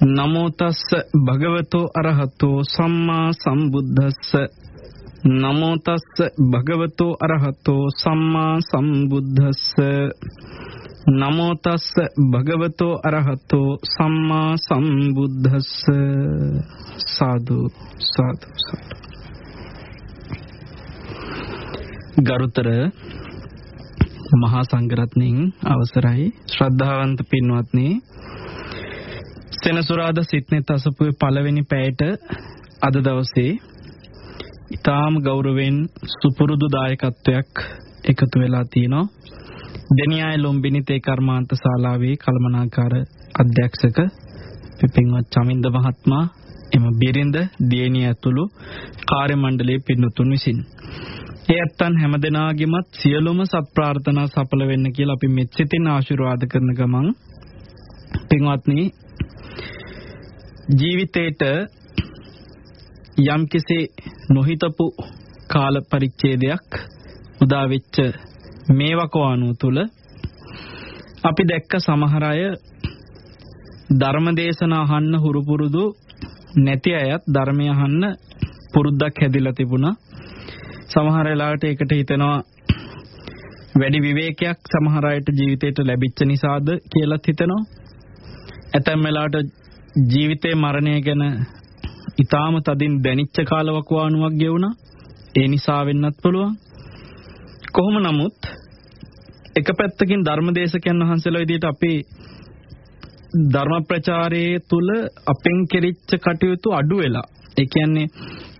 නමෝ තස්ස භගවතෝ අරහතෝ සම්මා සම්බුද්දස්ස. නමෝ තස්ස භගවතෝ අරහතෝ සම්මා සම්බුද්දස්ස. නමෝ තස්ස භගවතෝ අරහතෝ සම්මා සම්බුද්දස්ස. සාදු සාදු සාදු. ගරුතර මහා සංඝරත්නයන් අවසරයි. ශ්‍රද්ධාවන්ත පින්වත්නි සෙනසුරාදා සිත්නෙත් අසපුවේ පළවෙනි පැයට අද දවසේ ඊටාම ගෞරවයෙන් සුපුරුදු දායකත්වයක් එකතු වෙලා තිනවා. දෙනියාය ලොම්බිනි තේ කර්මාන්ත ශාලාවේ කළමනාකාර අධ්‍යක්ෂක පිපින්වත් චමින්ද මහත්මයා එම බිරිඳ දියණිය ඇතුළු කාර්ය මණ්ඩලයේ පින්තුන් විසින් ඒ ඇත්තන් හැමදෙනාගේමත් සියලුම සත්ප්‍රාර්ථනා සඵල වෙන්න කියලා අපි මෙච්චිතින් ආශිර්වාද කරන ගමන් පින්වත්නි ජීවිතේට යම්කිසි නොහිතපු කාල පරිච්ඡේදයක් උදා වෙච්ච මේ වකවානුව තුල අපි දැක්ක සමහර අය ධර්මදේශන අහන්න හුරු පුරුදු නැති අයත් ධර්මය අහන්න පුරුද්දක් හැදිලා තිබුණා. සමහර වෙලාවට ඒකට හිතෙනවා වැඩි විවේකයක් සමහර අයට ජීවිතේට ලැබිච්ච නිසාද කියලාත් හිතෙනවා. ඇතැම් වෙලාවට ජීවිතේ මරණය ගැන ඊටාම තදින් දැනිච්ච කාලවකවානුවක් ගෙවුණා. ඒ නිසා වෙන්නත් පුළුවන්. කොහොම නමුත් එක පැත්තකින් ධර්මදේශකයන් වහන්සේලා විදිහට අපි ධර්ම ප්‍රචාරයේ තුල අපෙන් කෙරිච්ච කටයුතු අඩු වෙලා. ඒ කියන්නේ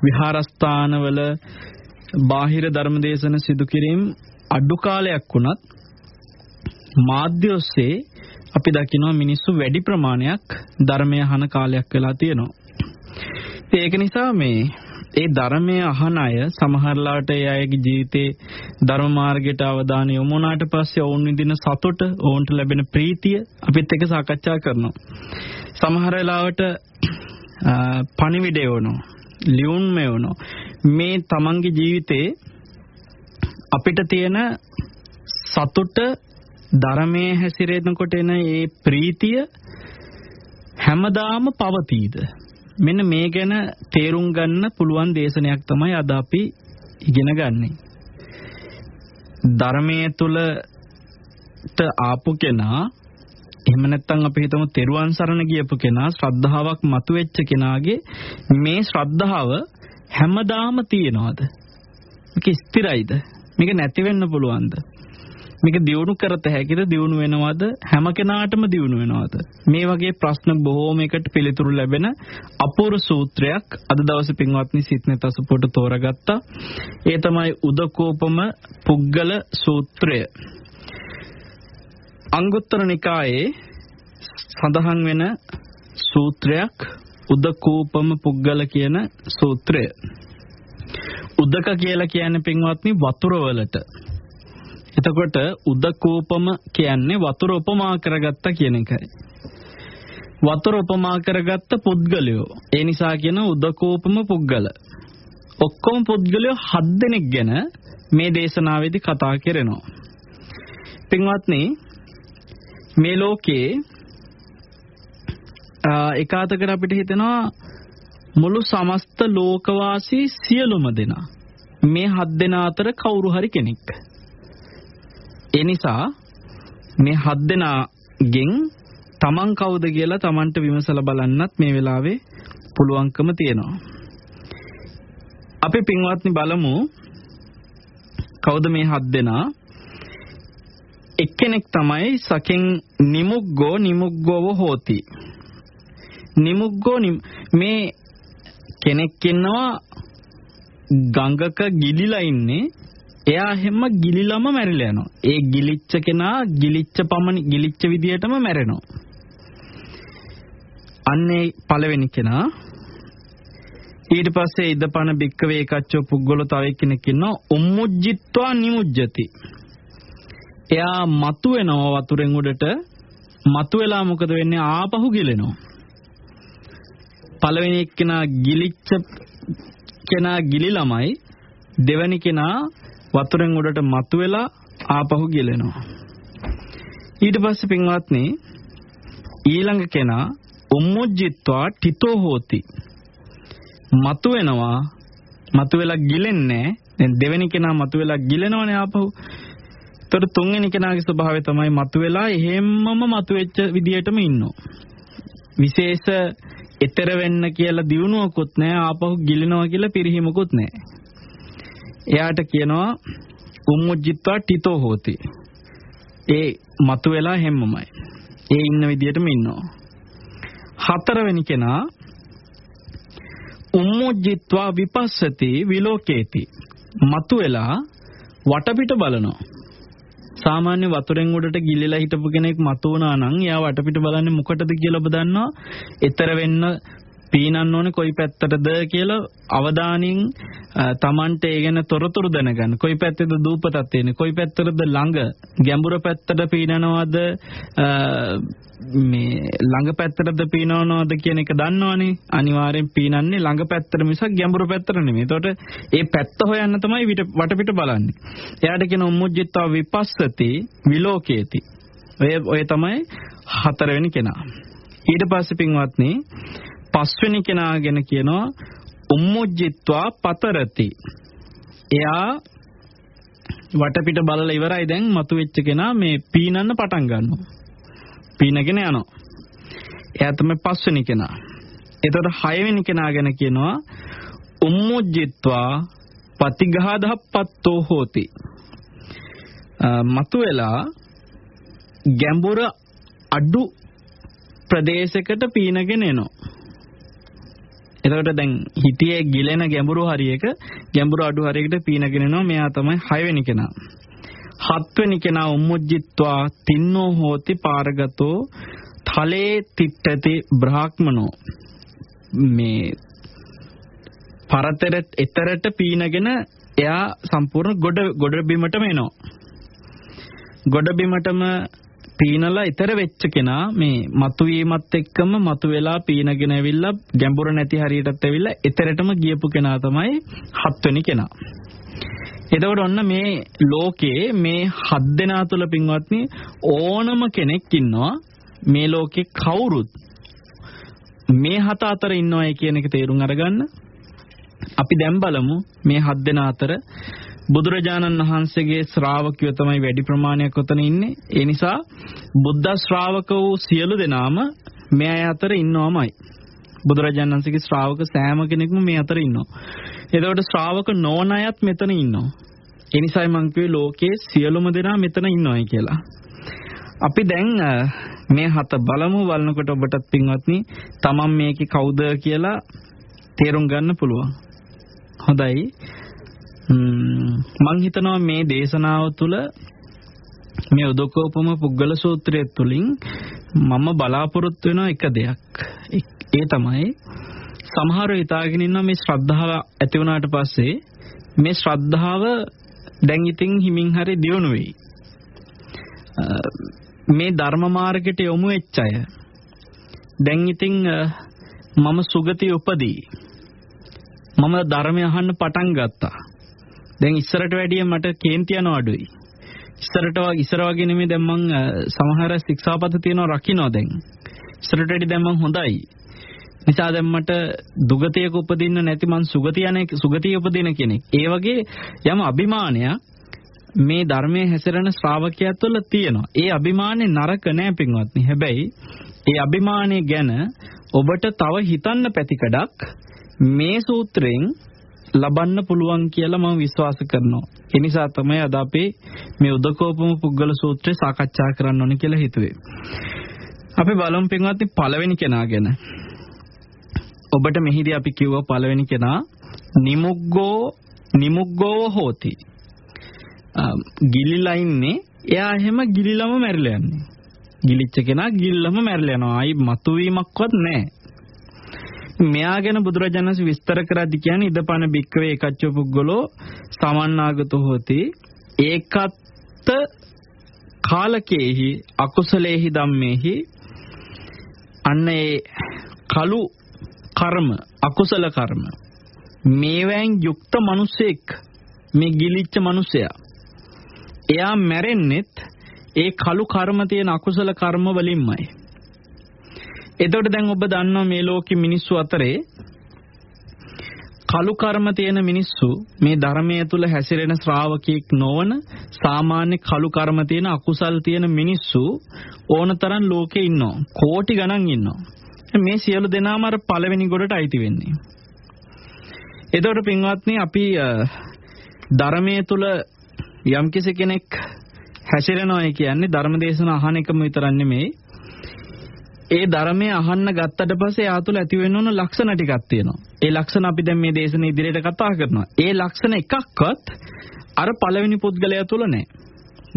විහාරස්ථානවල බාහිර ධර්මදේශන සිදු කිරීම අඩු කාලයක් වුණත් මාධ්‍ය ඔස්සේ අපි දකිනවා මිනිස්සු වැඩි ප්‍රමාණයක් ධර්මය අහන කාලයක් වෙලා තියෙනවා. ඒක නිසා මේ ඒ ධර්මය අහන අය සමහරලාට ඒ අයගේ ජීවිතේ ධර්ම මාර්ගයට අවධානය යොමු වුණාට පස්සේ ඔවුන් විඳින සතුට, ඔවුන්ට ලැබෙන ප්‍රීතිය අපිත් එක්ක සාකච්ඡා කරනවා. සමහර වෙලාවට පණිවිඩය වුණා, ලියුම්ම වුණා. මේ තමන්ගේ ජීවිතේ අපිට තියෙන සතුට ධර්මයේ හැසිරෙනකොට එන ඒ ප්‍රීතිය හැමදාම පවතීද මෙන්න මේ ගැන තේරුම් ගන්න පුළුවන් දේශනයක් තමයි අද අපි ඉගෙන ගන්නෙ. ධර්මයේ තුලට ආපු කෙනා එහෙම නැත්නම් අපි හිතමු තෙරුවන් සරණ ගියපු කෙනා ශ්‍රද්ධාවක් මතුවෙච්ච කෙනාගේ මේ ශ්‍රද්ධාව හැමදාම තියෙනවද? මේක ස්ථිරයිද? මේක නැති වෙන්න පුළුවන්ද? මේක දියුණු කරත හැකිද දියුණු වෙනවද? හැම කෙනාටම දියුණු වෙනවද? මේ වගේ ප්‍රශ්න බොහෝමයකට පිළිතුරු ලැබෙන අපූර්ව සූත්‍රයක් අද දවසේ පින්වත්නි සිත්නෙත් අසුපොට තෝරගත්තා. ඒ තමයි උදකෝපම පුග්ගල සූත්‍රය. අංගුත්තර නිකායේ සඳහන් වෙන සූත්‍රයක් උදකෝපම පුග්ගල කියන සූත්‍රය. උදක කියලා කියන්නේ පින්වත්නි වතුර වලට. එතකොට උදකෝපම කියන්නේ වතුර උපමා කරගත්ත කියන එකයි. වතුර උපමා කරගත්ත පුද්ගලයෝ. ඒ නිසා කියන උදකෝපම පුද්ගල. ඔක්කොම පුද්ගලයෝ හත් දෙනෙක් ගැන මේ දේශනාවේදී කතා කරනවා. පින්වත්නි මේ ලෝකේ එකාතකට අපිට හිතෙනවා මුළු සමස්ත ලෝකවාසී සියලුම දෙනා මේ හත් දෙනා අතර කවුරු හරි කෙනෙක්. ඒ නිසා මේ හත් දෙනාගෙන් තමන් කවුද කියලා තමන්ට විමසලා බලන්නත් මේ වෙලාවේ පුළුවන්කම තියෙනවා. අපි පින්වත්නි බලමු කවුද මේ හත් දෙනා? එක්කෙනෙක් තමයි සකෙන් නිමුග්ගෝ නිමුග්ගෝව හෝති. නිමුග්ගෝ මේ කෙනෙක් ඉන්නවා ගඟක ගිලිලා ඉන්නේ එයා හැම ගිලිලම මැරිලා යනවා. ඒ ගිලිච්ච කෙනා ගිලිච්ච පමණ ගිලිච්ච විදියටම මැරෙනවා. අන්නේ පළවෙනි කෙනා ඊට පස්සේ ඉදපන බික්කවේ එකච්චෝ පුද්ගල තව එක්කෙනෙක් ඉන්නවා උම්මුජ්ජිත්වා නිමුජ්ජති. එයා මතු වෙනවා වතුරෙන් උඩට මතු වෙලා මොකද වෙන්නේ ආපහු ගිලෙනවා. පළවෙනි එක්කෙනා ගිලිච්ච කෙනා ගිලිලමයි දෙවැනි කෙනා වතුරෙන් උඩට මතු වෙලා ආපහු ගිලෙනවා. ඊට පස්සේ පින්වත්නි ඊළඟ කෙනා උම්මුජ්ජිත්වා ටිතෝ හෝති. මතු වෙනවා මතු වෙලා ගිලෙන්නේ දැන් දෙවෙනි කෙනා මතු වෙලා ගිලෙනවනේ ආපහු. ඒතර තුන්වෙනි කෙනාගේ ස්වභාවය තමයි මතු වෙලා එහෙම්මම මතු වෙච්ච විදියටම ඉන්නවා. විශේෂ ඊතර වෙන්න කියලා දිනුවකුත් නැහැ ආපහු ගිලිනවා කියලා පිරිහීමකුත් නැහැ. එයාට කියනවා උම්මුජ්ජිත්වා ටිතෝ හෝති. ඒ මතු වෙලා හැම්මමයි. ඒ ඉන්න විදියටම ඉන්නවා. හතරවෙනි කෙනා උම්මුජ්ජිත්වා විපස්සති විලෝකේති. මතු වෙලා වටපිට බලනවා. සාමාන්‍ය වතුරෙන් උඩට ගිලිලා හිටපු කෙනෙක් මතු වුණා නම් එයා වටපිට බලන්නේ මොකටද කියලා ඔබ දන්නවා? ඊතර වෙන්න පීනන්න ඕනේ කොයි පැත්තටද කියලා අවධානයෙන් Tamante ඒ ගැන තොරතුරු දැනගන්න. කොයි පැත්තේද දූපතක් තියෙන්නේ? කොයි පැත්තටද ළඟ? ගැඹුරු පැත්තට පීනනවද? මේ ළඟ පැත්තටද පීනවනවද කියන එක දන්නවනේ. අනිවාර්යෙන් පීනන්නේ ළඟ පැත්තට මිසක් ගැඹුරු පැත්තට නෙමෙයි. එතකොට ඒ පැත්ත හොයන්න තමයි වටපිට බලන්නේ. එයාට කියන උම්මුජ්ජිත්වා විපස්සති විලෝකේති. ඔය ඔය තමයි හතරවෙනි කෙනා. ඊට පස්සේ පින්වත්නි පස්වෙනි කෙනා ගැන කියනවා උම්මුජ්ජිත්වා පතරති. එයා වටපිට බලලා ඉවරයි දැන් මතුවෙච්ච කෙනා මේ පීනන්න පටන් ගන්නවා. පීනගෙන යනවා. එයා තමයි පස්වෙනි කෙනා. එතකොට හයවෙනි කෙනා ගැන කියනවා උම්මුජ්ජිත්වා පතිඝාදහප්පත්තෝ හෝති. මතුවෙලා ගැඹුර අඩු ප්‍රදේශයකට පීනගෙන එනවා. එතකොට දැන් හිටියේ ගිලෙන ගැඹුරු හරියක ගැඹුරු අඩු හරියකට පීනගෙන යනවා මෙයා තමයි 6 වෙනි කෙනා. 7 වෙනි කෙනා උම්මුජ්ජිත්වා තින්නෝ හෝති පාරගතෝ තලේ තිට්ඨති බ්‍රාහ්මනෝ මේ පරතර එතරට පීනගෙන එයා සම්පූර්ණ ගොඩ ගොඩ බිමටම එනවා. ගොඩ බිමටම පීනලා ඊතර වෙච්ච කෙනා මේ මතුවීමත් එක්කම මතුවෙලා පීනගෙන ඇවිල්ලා ගැඹුර නැති හරියටත් ඇවිල්ලා ඊතරටම ගියපු කෙනා තමයි හත්වෙනි කෙනා. එතකොට ඔන්න මේ ලෝකේ මේ හත් දෙනා තුල පින්වත්නි ඕනම කෙනෙක් ඉන්නවා මේ ලෝකේ කවුරුත් මේ හත අතර ඉන්නවයි කියන එක තේරුම් අරගන්න. අපි දැන් බලමු මේ හත් දෙනා අතර බුදුරජාණන් වහන්සේගේ ශ්‍රාවකයෝ තමයි වැඩි ප්‍රමාණයක් ඔතන ඉන්නේ. ඒ නිසා බුද්ධ ශ්‍රාවක වූ සියලු දෙනාම මේ අය අතර ඉන්නවමයි. බුදුරජාණන් වහන්සේගේ ශ්‍රාවක සෑම කෙනෙක්ම මේ අතර ඉන්නවා. එතකොට ශ්‍රාවක නොවන අයත් මෙතන ඉන්නවා. ඒ නිසායි මම කිව්වේ ලෝකයේ සියලුම දෙනා මෙතන ඉන්නවයි කියලා. අපි දැන් මේ හත බලමු බලනකොට ඔබටත් පින්වත්නි තමන් මේකේ කවුද කියලා තේරුම් ගන්න පුළුවන්. හොඳයි. මං හිතනවා මේ දේශනාව තුළ මේ උදකෝපම පුද්ගල සූත්‍රය තුළින් මම බලාපොරොත්තු වෙන එක දෙයක්. ඒ තමයි සමහරව හිතාගෙන ඉන්න මේ ශ්‍රද්ධාව ඇති වුණාට පස්සේ මේ ශ්‍රද්ධාව දැන් ඉතින් හිමින් හරි දියුණු වෙයි. මේ ධර්ම මාර්ගයට යොමු වෙච්ච අය දැන් ඉතින් මම සුගතිය උපදී. මම ධර්මය අහන්න පටන් ගත්තා. දැන් ඉස්සරට වැඩිය මට කේන්ති යන අඩුයි. ඉස්සරට ඉස්සර වගේ නෙමෙයි දැන් මං සමහර ශික්ෂාපද තියෙනවා රකින්නවා දැන්. ඉස්සරට වැඩි දැන් මං හොඳයි. නිසා දැන් මට දුගතියක උපදින්න නැති මං සුගතිය යන සුගතිය උපදින කෙනෙක්. ඒ වගේ යම් අභිමානයක් මේ ධර්මයේ හැසිරෙන ශ්‍රාවකයා තුළ තියෙනවා. ඒ අභිමානේ නරක නෑ පින්වත්නි. හැබැයි ඒ අභිමානේ ගැන ඔබට තව හිතන්න පැතිකඩක් මේ සූත්‍රයෙන් ලබන්න පුළුවන් කියලා මම විශ්වාස කරනවා. ඒ නිසා තමයි අද අපි මේ උදකෝපම පුද්ගල සූත්‍රය සාකච්ඡා කරන්න ඕනේ කියලා හිතුවේ. අපි බලමු පින්වත්නි පළවෙනි කෙනා ගැන. ඔබට මෙහිදී අපි කිව්වා පළවෙනි කෙනා නිමුග්ගෝ නිමුග්ගෝව හෝති. ගිලිලා ඉන්නේ එයා එහෙම ගිලිලම මැරිලා යන්නේ. ගිලිච්ච කෙනා ගිල්ලම මැරිලා යනවා. ආයි මතුවීමක්වත් නැහැ. මෙයා ගැන බුදුරජාණන් විස්තර කරද්දි කියන්නේ ඉදපන බික්කවේ එකච්ච පුද්ගලෝ සමන්නාගත හොති. ඒකත් කාලකේහි අකුසලේහි ධම්මේහි. අන්න ඒ කලු කර්ම අකුසල කර්ම. මේවෙන් යුක්ත මිනිසෙක් මේ ගිලිච්ච මිනිසයා. එයා මැරෙන්නෙත් ඒ කලු කර්ම තියෙන අකුසල කර්ම වලින්මයි. එතකොට දැන් ඔබ දන්නවා මේ ලෝකෙ මිනිස්සු අතරේ කලු කර්ම තියෙන මිනිස්සු මේ ධර්මයේ තුල හැසිරෙන ශ්‍රාවකෙක් නොවන සාමාන්‍ය කලු කර්ම තියෙන අකුසල් තියෙන මිනිස්සු ඕනතරම් ලෝකේ ඉන්නවා. කෝටි ගණන් ඉන්නවා. මේ සියලු දෙනාම අර පළවෙනි ගොඩට අයිති වෙන්නේ. එතකොට පින්වත්නි අපි ධර්මයේ තුල යම්කිසි කෙනෙක් හැසිරෙනවා කියන්නේ ධර්මදේශන අහන එකම විතරක් නෙමෙයි ඒ ධර්මය අහන්න ගත්තට පස්සේ ආතුල ඇති වෙන්න ඕන ලක්ෂණ ටිකක් තියෙනවා. ඒ ලක්ෂණ අපි දැන් මේ දේශනේ ඉදිරියට කතා කරනවා. ඒ ලක්ෂණ එකක්වත් අර පළවෙනි පුද්ගලයා තුල නැහැ.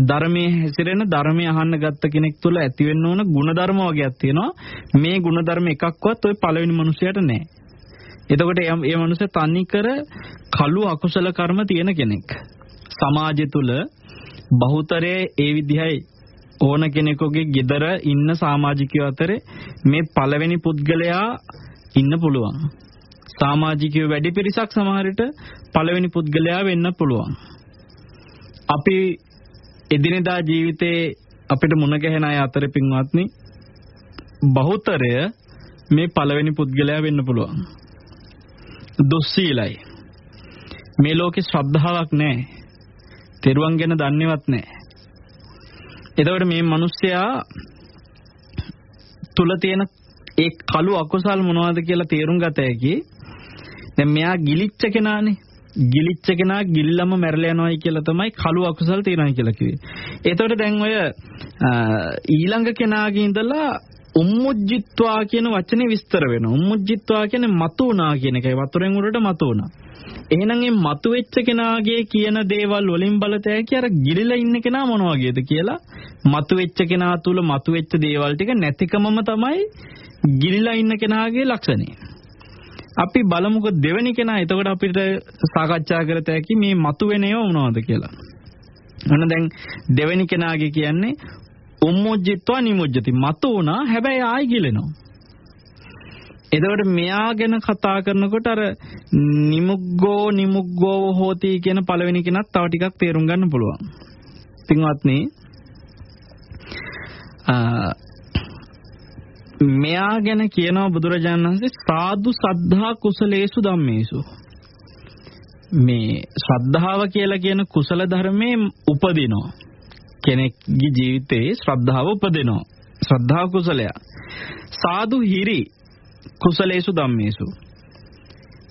ධර්මයේ හැසිරෙන ධර්මය අහන්න ගත්ත කෙනෙක් තුල ඇති වෙන්න ඕන ಗುಣධර්ම වගේක් තියෙනවා. මේ ಗುಣධර්ම එකක්වත් ওই පළවෙනි මිනිසයාට නැහැ. එතකොට මේ මිනිසා තනි කර කළු අකුසල කර්ම තියෙන කෙනෙක්. සමාජය තුල බහුතරයේ ඒ විදිහයි ඕන කෙනෙකුගේ ගෙදර ඉන්න සමාජිකයෝ අතරේ මේ පළවෙනි පුද්ගලයා ඉන්න පුළුවන්. සමාජිකයෝ වැඩි පිරිසක් සමහරට පළවෙනි පුද්ගලයා වෙන්න පුළුවන්. අපි එදිනෙදා ජීවිතේ අපිට මුණ ගැහෙන අය අතර පින්වත්නි බහුතරය මේ පළවෙනි පුද්ගලයා වෙන්න පුළුවන්. දුස්සීලයි. මේ ලෝකේ ශ්‍රද්ධාවක් නැහැ. තෙරුවන් ගැන දන්නේවත් නැහැ. එතකොට මේ මිනිස්සයා තුල තියෙන ඒ කළු අකුසල් මොනවද කියලා තේරුම් ගත හැකි. දැන් මෙයා ගිලිච්ච කෙනානේ. ගිලිච්ච කෙනා ගිල්ලම මැරලා යනවායි කියලා තමයි කළු අකුසල් තියෙනවා කියලා කිව්වේ. එතකොට දැන් ඔය ඊළඟ කෙනාගේ ඉඳලා උම්මුජ්ජිත්වා කියන වචනේ විස්තර වෙනවා. උම්මුජ්ජිත්වා කියන්නේ මතු වුණා කියන එකයි. වතුරෙන් උඩට මතු වුණා. එහෙනම් මේ මතුවෙච්ච කෙනාගේ කියන දේවල් වලින් බලතැයි අර ගිලිලා ඉන්න කෙනා මොන වගේද කියලා මතුවෙච්ච කෙනා තුල මතුවෙච්ච දේවල් ටික නැතිකමම තමයි ගිලිලා ඉන්න කෙනාගේ ලක්ෂණය. අපි බලමුකෝ දෙවෙනි කෙනා එතකොට අපිට සාකච්ඡා කරත හැකි මේ මතුවෙන ඒවා මොනවද කියලා. ඔන්න දැන් දෙවෙනි කෙනාගේ කියන්නේ උම්මුජ්ජිත්වා නිමුජ්ජති මතු වුණා හැබැයි ආයි ගිලෙනවා. එතකොට මෙයා ගැන කතා කරනකොට අර නිමුග්ගෝ නිමුග්ගෝ හෝති කියන පළවෙනි කෙනත් තව ටිකක් තේරුම් ගන්න පුළුවන්. පින්වත්නි මෙයා ගැන කියනවා බුදුරජාණන් වහන්සේ සාදු සද්ධා කුසලේසු ධම්මේසු. මේ ශ්‍රද්ධාව කියලා කියන කුසල ධර්මයේ උපදිනවා. කෙනෙක්ගේ ජීවිතේ ශ්‍රද්ධාව උපදිනවා. ශ්‍රද්ධා කුසලය සාදු හිරි කුසලේසු ධම්මේසු.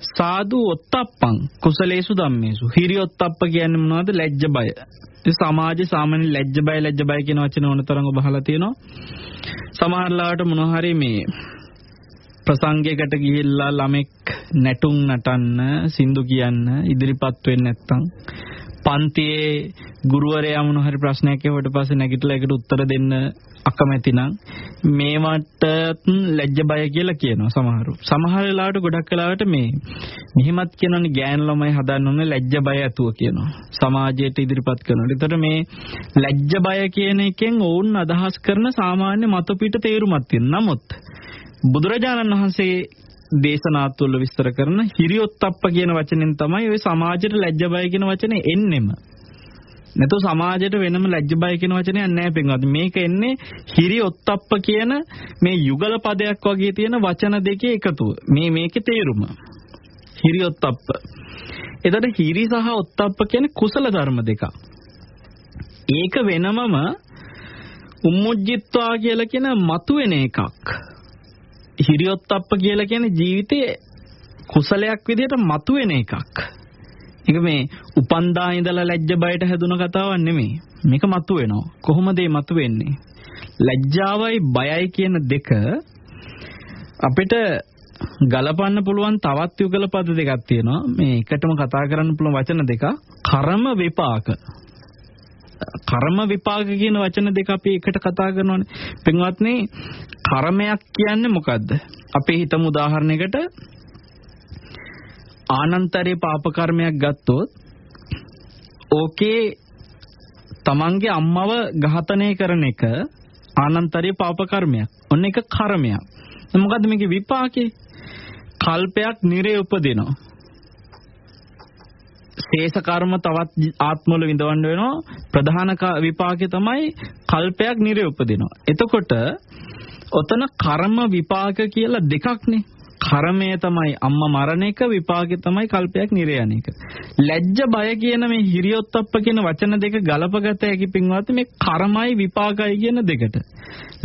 සාදු ඔත්තප්පං කුසලේසු ධම්මේසු. හිරි ඔත්තප්ප කියන්නේ මොනවද? ලැජ්ජ බය. ඒ සමාජයේ සාමාන්‍ය ලැජ්ජ බය ලැජ්ජ බය කියන වචන ඕන තරම් ඔබ අහලා තියෙනවා. සමහරලාට මොන හරි මේ ප්‍රසංගයකට ගිහිල්ලා ළමෙක් නැටුම් නටන්න සින්දු කියන්න ඉදිරිපත් වෙන්නේ නැත්නම් පන්තියේ ගුරුවරයා මොන හරි ප්‍රශ්නයක් ඇහුවට පස්සේ නැගිටලා ඒකට උත්තර දෙන්න අකමැති නම් මේවට ලැජ්ජ බය කියලා කියනවා සමහරු. සමහර වෙලාවට ගොඩක් වෙලාවට මේ මෙහිමත් කියනවනේ ගෑන් ළමයි හදන්න ඕනේ ලැජ්ජ බය ඇතුව කියනවා. සමාජයට ඉදිරිපත් කරනවා. ඒතර මේ ලැජ්ජ බය කියන එකෙන් ඔවුන් අදහස් කරන සාමාන්‍ය මත පිට තේරුමක් තියෙනවා. නමුත් බුදුරජාණන් වහන්සේ දේශනා තුළ විස්තර කරන හිරියොත්ප්ප කියන වචනෙන් තමයි ওই සමාජයට ලැජ්ජ බය කියන වචනේ එන්නෙම. නැතු සමාජයට වෙනම ලැජ්ජ බය කියන වචනයක් නැහැ පින්වත්. මේක එන්නේ හිරි ඔත්තප්ප කියන මේ යුගල පදයක් වගේ තියෙන වචන දෙකේ එකතුව. මේ මේකේ තේරුම. හිරි ඔත්තප්ප. එතකොට හිරි සහ ඔත්තප්ප කියන්නේ කුසල ධර්ම දෙකක්. ඒක වෙනමම උම්මුජ්ජිත්වා කියලා කියන මතුවෙන එකක්. හිරියොත්ප්ප කියලා කියන්නේ ජීවිතයේ කුසලයක් විදිහට මතුවෙන එකක්. ඒක මේ උපන්දා ඉඳලා ලැජ්ජ බයට හැදුන කතාවක් නෙමෙයි. මේක මතු වෙනවා. කොහොමද මේ මතු වෙන්නේ? ලැජ්ජාවයි බයයි කියන දෙක අපිට ගලපන්න පුළුවන් තවත් යුගල පද දෙකක් තියෙනවා. මේ එකටම කතා කරන්න පුළුවන් වචන දෙක. කර්ම විපාක. කර්ම විපාක කියන වචන දෙක අපි එකට කතා කරනවානේ. පින්වත්නි කර්මයක් කියන්නේ මොකද්ද? අපි හිතමු උදාහරණයකට ආනන්තරේ පාප කර්මයක් ගත්තොත් ඕකේ තමන්ගේ අම්මව ඝාතනය කරන එක ආනන්තරේ පාප කර්මයක්. ඔන්න එක කර්මයක්. මොකද්ද මේකේ විපාකේ? කල්පයක් නිරේ උපදිනවා. ශේෂ කර්ම තවත් ආත්මවල විඳවන්න වෙනවා. ප්‍රධාන විපාකේ තමයි කල්පයක් නිරේ උපදිනවා. එතකොට ඔතන කර්ම විපාක කියලා දෙකක්නේ. කර්මය තමයි අම්මා මරණ එක විපාකේ තමයි කල්පයක් නිරේ යන එක. ලැජ්ජ බය කියන මේ හිරියොත්ප්ප කියන වචන දෙක ගලපගත හැකි පින්වත් මේ කර්මයි විපාකයි කියන දෙකට.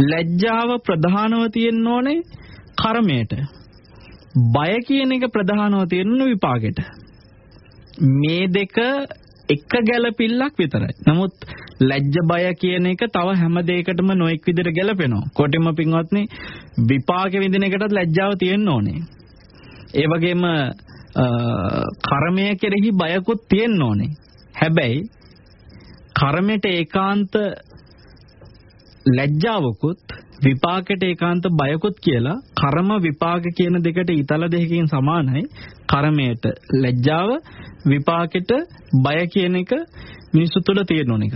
ලැජ්ජාව ප්‍රධානව තියෙන්න ඕනේ කර්මයට. බය කියන එක ප්‍රධානව තියෙන්න විපාකෙට. මේ දෙක එක ගැළපිල්ලක් විතරයි. නමුත් ලැජ්ජ බය කියන එක තව හැම දෙයකටම නොඑක් විදිහට ගැළපෙනවා. කොටිම පින්වත්නි විපාක විඳින එකටත් ලැජ්ජාව තියෙන්න ඕනේ. ඒ වගේම කර්මය කෙරෙහි බයකුත් තියෙන්න ඕනේ. හැබැයි කර්මයට ඒකාන්ත ලැජ්ජාවකුත් විපාකයට ඒකාන්ත බයකුත් කියලා කර්ම විපාක කියන දෙකට ඊතල දෙකකින් සමානයි. කර්මයට ලැජ්ජාව විපාකෙට බය කියන එක මිනිස්සු තුළ තියෙන ඕන එක.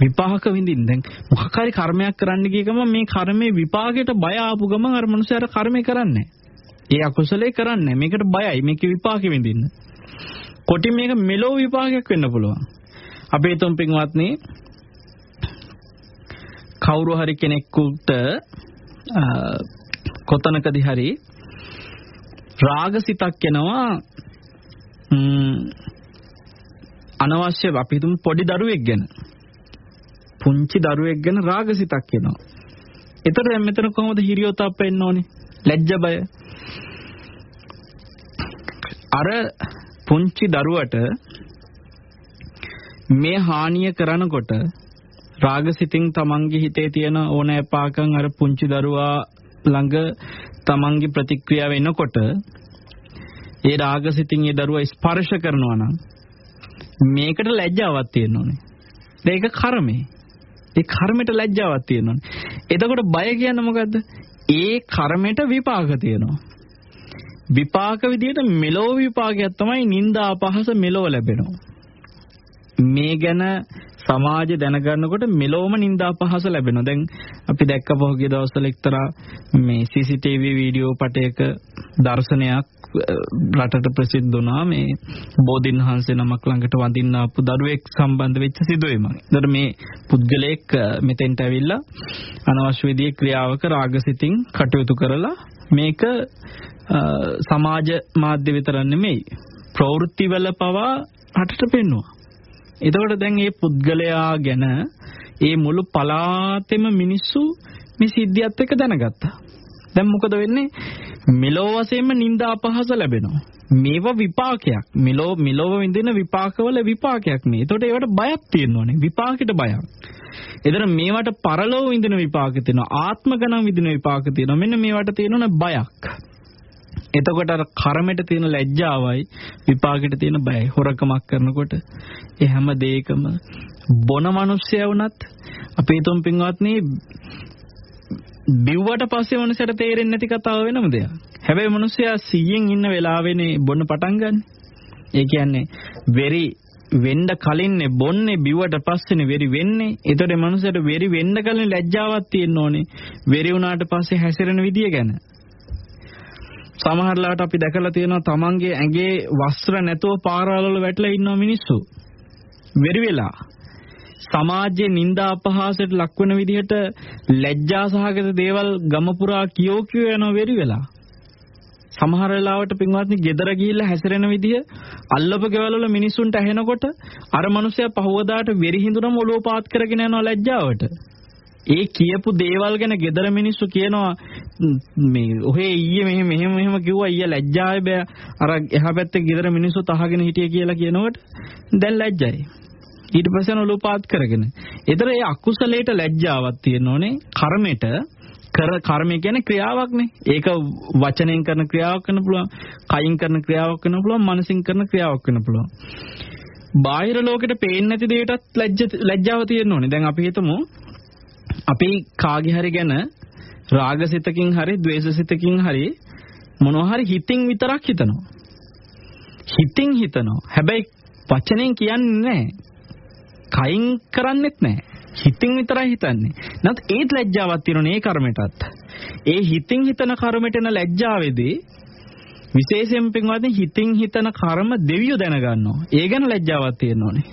විපාක විඳින්න දැන් මොකක් හරි කර්මයක් කරන්න ගිය ගමන් මේ කර්මයේ විපාකයට බය ආපු ගමන් අර මනුස්සයාට කර්මය කරන්නේ ඒ අකුසලේ කරන්නේ මේකට බයයි මේකේ විපාකෙ විඳින්න. කොටි මේක මෙලෝ විපාකයක් වෙන්න පුළුවන්. අපේ තුන් පින්වත්නි කවුරු හරි කෙනෙකුට කොතනකදී හරි රාගසිතක් එනවා අනවශ්‍ය අපි හිතමු පොඩි දරුවෙක් ගැන පුංචි දරුවෙක් ගැන රාගසිතක් එනවා. එතකොට දැන් මෙතන කොහොමද හිරියොතප්ප එන්න ඕනේ? ලැජ්ජ බය. අර පුංචි දරුවට මේ හානිය කරනකොට රාගසිතින් තමන්ගේ හිතේ තියෙන ඕනෑපාකම් අර පුංචි දරුවා ළඟ තමන්ගේ ප්‍රතික්‍රියාව එනකොට ඒ රාගසිතින් ඒ දරුවා ස්පර්ශ කරනවා නම් මේකට ලැජ්ජාවක් තියෙන්න ඕනේ. ඒක කර්මේ. ඒ කර්මයට ලැජ්ජාවක් තියෙන්න ඕනේ. එතකොට බය කියන්නේ මොකද්ද? ඒ කර්මයට විපාක තියෙනවා. විපාක විදියට මෙලෝ විපාකයක් තමයි නිന്ദා අපහස මෙලෝ ලැබෙනවා. මේ ගැන සමාජය දැනගන්නකොට මෙලොවම නිന്ദා පහස ලැබෙනවා. දැන් අපි දැක්ක පහුගිය දවස්වල එක්තරා මේ CCTV වීඩියෝ පටයක දර්ශනයක් රටට ප්‍රසිද්ධ වුණා මේ බෝධින් වහන්සේ නමක් ළඟට වඳින්න ආපු දරුවෙක් සම්බන්ධ වෙච්ච සිදුවීමක්. ඒතර මේ පුද්ගලයෙක් මෙතෙන්ට ඇවිල්ලා අනවශ්‍ය විදිහේ ක්‍රියාවක රාගසිතින් කටයුතු කරලා මේක සමාජ මාධ්‍ය විතර නෙමෙයි ප්‍රවෘත්තිවල පවා රටට පෙන්වුවා. එතකොට දැන් මේ පුද්ගලයා ගැන ඒ මුළු පලාතෙම මිනිස්සු මේ සිද්ධියත් එක්ක දැනගත්තා. දැන් මොකද වෙන්නේ? මෙලෝ වශයෙන්ම නිന്ദා අපහාස ලැබෙනවා. මේව විපාකයක්. මෙලෝ මෙලොව විඳින විපාකවල විපාකයක් මේ. එතකොට ඒවට බයක් තියෙන්න ඕනේ. විපාකෙට බයක්. එතන මේවට පරලෝව විඳින විපාක තියෙනවා. ආත්ම ගණන් විඳින විපාක තියෙනවා. මෙන්න මේවට තියෙනවනේ බයක්. එතකොට අර කර්මයට තියෙන ලැජ්ජාවයි විපාකෙට තියෙන බයයි හොරකමක් කරනකොට ඒ හැම දෙයකම බොන මිනිස්සයා වුණත් අපේ තුන් පින්වත්නි බිව්වට පස්සේ මනුස්සයට තේරෙන්නේ නැති කතාව වෙනම දෙයක්. හැබැයි මනුස්සයා 100න් ඉන්න වෙලාවෙනේ බොන්න පටන් ගන්න. ඒ කියන්නේ වෙරි වෙන්න කලින්නේ බොන්නේ බිව්වට පස්සේනේ වෙරි වෙන්නේ. ඒතකොට මනුස්සයට වෙරි වෙන්න කලින් ලැජ්ජාවක් තියෙන්න ඕනේ. වෙරි වුණාට පස්සේ හැසිරෙන විදිය ගැන. සමහරලාට අපි දැකලා තියෙනවා තමන්ගේ ඇඟේ වස්ත්‍ර නැතුව පාරවල් වල වැටලා ඉන්න මිනිස්සු. වෙරි වෙලා සමාජයේ නිന്ദා අපහාසයට ලක්වන විදිහට ලැජ්ජා සහගත දේවල් ගම පුරා කියෝ කියෝ යනවා වෙරි වෙලා. සමහර වෙලාවට පින්වත්නි ගෙදර ගිහිල්ලා හැසිරෙන විදිහ අල්ලපු ගෙවල් වල මිනිස්සුන්ට ඇහෙනකොට අර මිනිස්සයා පහවදාට වෙරි හිඳුනම ඔලුව පාත් කරගෙන යනවා ලැජ්ජාවට. ඒ කියපු දේවල් ගැන ගෙදර මිනිස්සු කියනවා මේ ඔහේ ඊයේ මෙහෙම මෙහෙම මෙහෙම කිව්වා ඊයේ ලැජ්ජාවේ බෑ අර එහා පැත්තේ ගෙදර මිනිස්සු තහගෙන හිටිය කියලා කියනකොට දැන් ලැජ්ජයි ඊට පස්සේ නොලුපාත් කරගෙන. ඒතර ඒ අකුසලයට ලැජ්ජාවක් තියෙන්න ඕනේ කර්මෙට කර කර්මය කියන්නේ ක්‍රියාවක්නේ. ඒක වචනෙන් කරන ක්‍රියාවක් වෙන්න පුළුවන්, කයින් කරන ක්‍රියාවක් වෙන්න පුළුවන්, මනසින් කරන ක්‍රියාවක් වෙන්න පුළුවන්. බාහිර ලෝකෙට පේන්නේ නැති දෙයකටත් ලැජ්ජ ලැජ්ජාව තියෙන්න ඕනේ. දැන් අපි හිතමු අපි කාගේ හරි ගැන රාගසිතකින් හරි ද්වේෂසිතකින් හරි මොනවා හරි හිතින් විතරක් හිතනවා. හිතින් හිතනවා. හැබැයි වචනෙන් කියන්නේ නැහැ. කයින් කරන්නෙත් නැහැ. හිතින් විතරයි හිතන්නේ. නැත් ඒත් ලැජ්ජාවක් තියෙනනේ ඒ කර්මයටත්. ඒ හිතින් හිතන කර්මයට එන ලැජ්ජාවේදී විශේෂයෙන් පින්වත්නි හිතින් හිතන කර්ම දෙවියෝ දැනගන්නවා. ඒ ගැන ලැජ්ජාවක් තියෙන්න ඕනේ.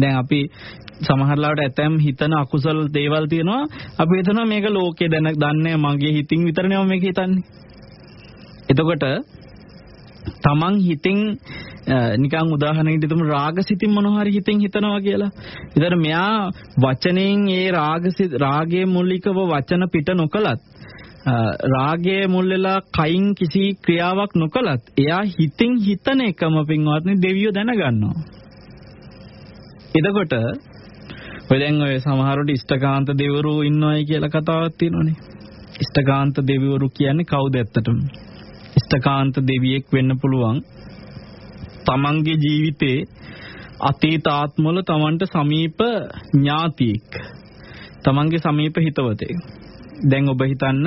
දැන් අපි සමහරලාවට ඇතැම් හිතන අකුසල දේවල් තියෙනවා. අපි හිතනවා මේක ලෝකේ දැන දන්නේ මගේ හිතින් විතරනේ මම මේක හිතන්නේ. එතකොට තමන් හිතින් නිකන් උදාහරණයකට තුමු රාගසිතින් මොනවා හරි හිතින් හිතනවා කියලා. ඒතර මෙයා වචනෙන් ඒ රාගසිත රාගයේ මූලිකව වචන පිට නොකලත් රාගයේ මුල් වෙලා කයින් කිසි ක්‍රියාවක් නොකලත් එයා හිතින් හිතන එකම පින්වත්නි දෙවියෝ දැනගන්නවා. එතකොට ඔය දැන් ඔය සමහරවිට ඉෂ්ඨකාන්ත දෙවිවරු ඉන්නවයි කියලා කතාවක් තියෙනවනේ. ඉෂ්ඨකාන්ත දෙවිවරු කියන්නේ කවුද ඇත්තටම? ඉෂ්ඨකාන්ත දෙවියෙක් වෙන්න පුළුවන්. තමන්ගේ ජීවිතේ අතීත ආත්මවල තමන්ට සමීප ඥාතියෙක්. තමන්ගේ සමීප හිතවතෙක්. දැන් ඔබ හිතන්න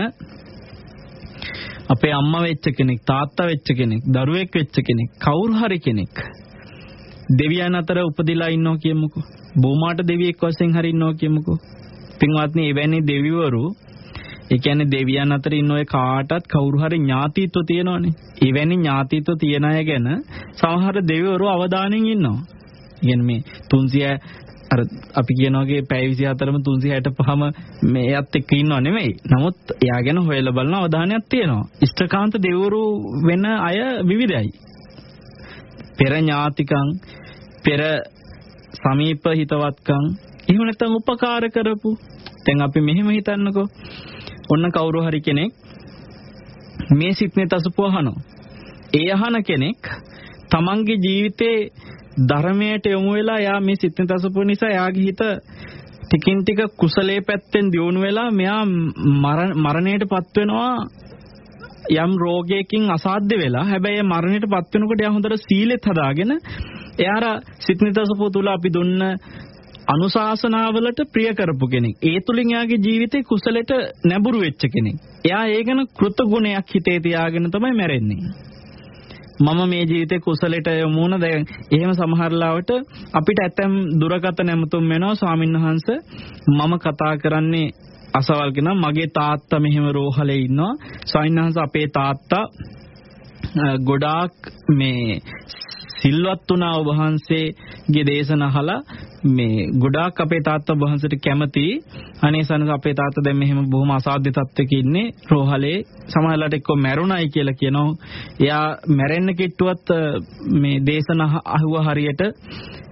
අපේ අම්මා වෙච්ච කෙනෙක් තාත්තා වෙච්ච කෙනෙක් දරුවෙක් වෙච්ච කෙනෙක් කවුරු හරි කෙනෙක් දෙවියන් අතර උපදිලා ඉන්නවා කියමුකෝ බෝමාට දෙවියෙක් වශයෙන් හරි ඉන්නවා කියමුකෝ පින්වත්නි එවැනි දෙවිවරු ඒ කියන්නේ දෙවියන් අතර ඉන්න ඔය කාටත් කවුරු හරි ඥාතිත්ව තියෙනවනේ. එවැනි ඥාතිත්ව තියන අය ගැන සමහර දෙවිවරු අවධානයෙන් ඉන්නවා. කියන්නේ මේ 300 අර අපි කියන වගේ පැය 24ම 365ම මේයත් එක්ක ඉන්නව නෙමෙයි. නමුත් එයා ගැන හොයලා බලන අවධානයක් තියෙනවා. ඉෂ්ඨකාන්ත දෙවිවරු වෙන අය විවිධයි. පෙර ඥාතිකම් පෙර සමීප හිතවත්කම් එහෙම නැත්නම් උපකාර කරපු. දැන් අපි මෙහෙම හිතන්නකෝ. ඔන්න කවුරු හරි කෙනෙක් මේ සිත්නේ තසපුව අහනවා. ඒ අහන කෙනෙක් තමන්ගේ ජීවිතේ ධර්මයට යොමු වෙලා යා මේ සිත්නේ තසපුව නිසා යාගේ හිත ටිකින් ටික කුසලයේ පැත්තෙන් දියුණු වෙලා මෙයා මරණයටපත් වෙනවා යම් රෝගයකින් අසාධ්‍ය වෙලා හැබැයි මරණයටපත් වෙනකොට එයා හොඳට සීලෙත් හදාගෙන එයාර සිත්නිතසපුව තුල අපි දුන්න අනුශාසනාවලට ප්‍රිය කරපු කෙනෙක්. ඒ තුලින් එයාගේ ජීවිතේ කුසලයට නැඹුරු වෙච්ච කෙනෙක්. එයා ඒ ගැන කෘතගුණයක් හිතේ තියාගෙන තමයි මැරෙන්නේ. මම මේ ජීවිතේ කුසලයට යමුන දැන් එහෙම සමහරලාවට අපිට ඇතැම් දුරකථන නැමතුම් වෙනවා ස්වාමින්වහන්සේ මම කතා කරන්නේ අසවල් කෙනා මගේ තාත්තා මෙහෙම රෝහලේ ඉන්නවා. ස්වාමින්වහන්සේ අපේ තාත්තා ගොඩාක් මේ සිල්වත් වුණා ඔබ වහන්සේගේ දේශන අහලා මේ ගොඩාක් අපේ තාත්තා ඔබ වහන්සේට කැමති. අනේ සනස අපේ තාත්තා දැන් මෙහෙම බොහොම අසාධ්‍ය තත්ත්වයක ඉන්නේ. රෝහලේ සමහරලාට එක්ක මැරුණයි කියලා කියනවා. එයා මැරෙන්න කිට්ටුවත් මේ දේශන අහුව හරියට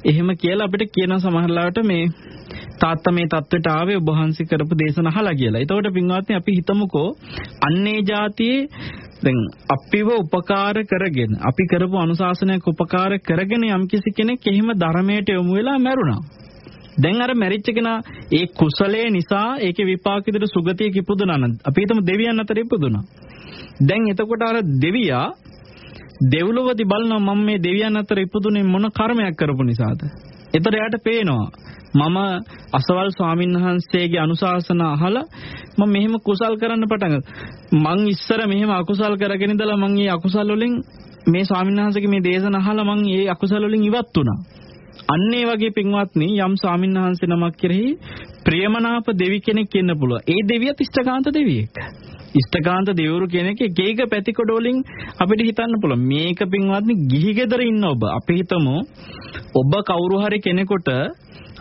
එහෙම කියලා අපිට කියන සමහරලාට මේ තාත්තා මේ தත්වෙට ආවේ ඔබ වහන්සේ කරපු දේශන අහලා කියලා. ඒතකොට පින්වත්නි අපි හිතමුකෝ අන්නේ જાතියේ දැන් අපිව උපකාර කරගෙන අපි කරපු අනුශාසනයක් උපකාර කරගෙන යම්කිසි කෙනෙක් එහෙම ධර්මයට යොමු වෙලා මැරුණා. දැන් අර මැරිච්ච කෙනා ඒ කුසලයේ නිසා ඒකේ විපාක විදිහට සුගතියක ඉපදුනා නම් අපි හිතමු දෙවියන් අතර ඉපදුනා. දැන් එතකොට අර දෙවියා දෙව්ලොවදී බලනවා මම මේ දෙවියන් අතර ඉපදුනේ මොන කර්මයක් කරපු නිසාද? එතකොට එයාට පේනවා මම අසවල් ස්වාමීන් වහන්සේගේ අනුශාසන අහලා මම මෙහෙම කුසල් කරන්න පටන් මං ඉස්සර මෙහෙම අකුසල් කරගෙන ඉඳලා මං මේ අකුසල් වලින් මේ ස්වාමීන් වහන්සේගේ මේ දේශන අහලා මං මේ අකුසල් වලින් ඉවත් වුණා. අන්න ඒ වගේ පින්වත්නි යම් ස්වාමීන් වහන්සේ නමක් කෙරෙහි ප්‍රියමනාප දෙවි කෙනෙක් ඉන්න පුළුවන්. ඒ දෙවියත් ඉෂ්ඨකාන්ත දෙවියෙක්. ඉෂ්ඨකාන්ත දෙවිවරු කියන එක එක එක පැතිකොඩ වලින් අපිට හිතන්න පුළුවන්. මේක පින්වත්නි ගිහි ගෙදර ඉන්න ඔබ. අපි හිතමු ඔබ කවුරු හරි කෙනෙකුට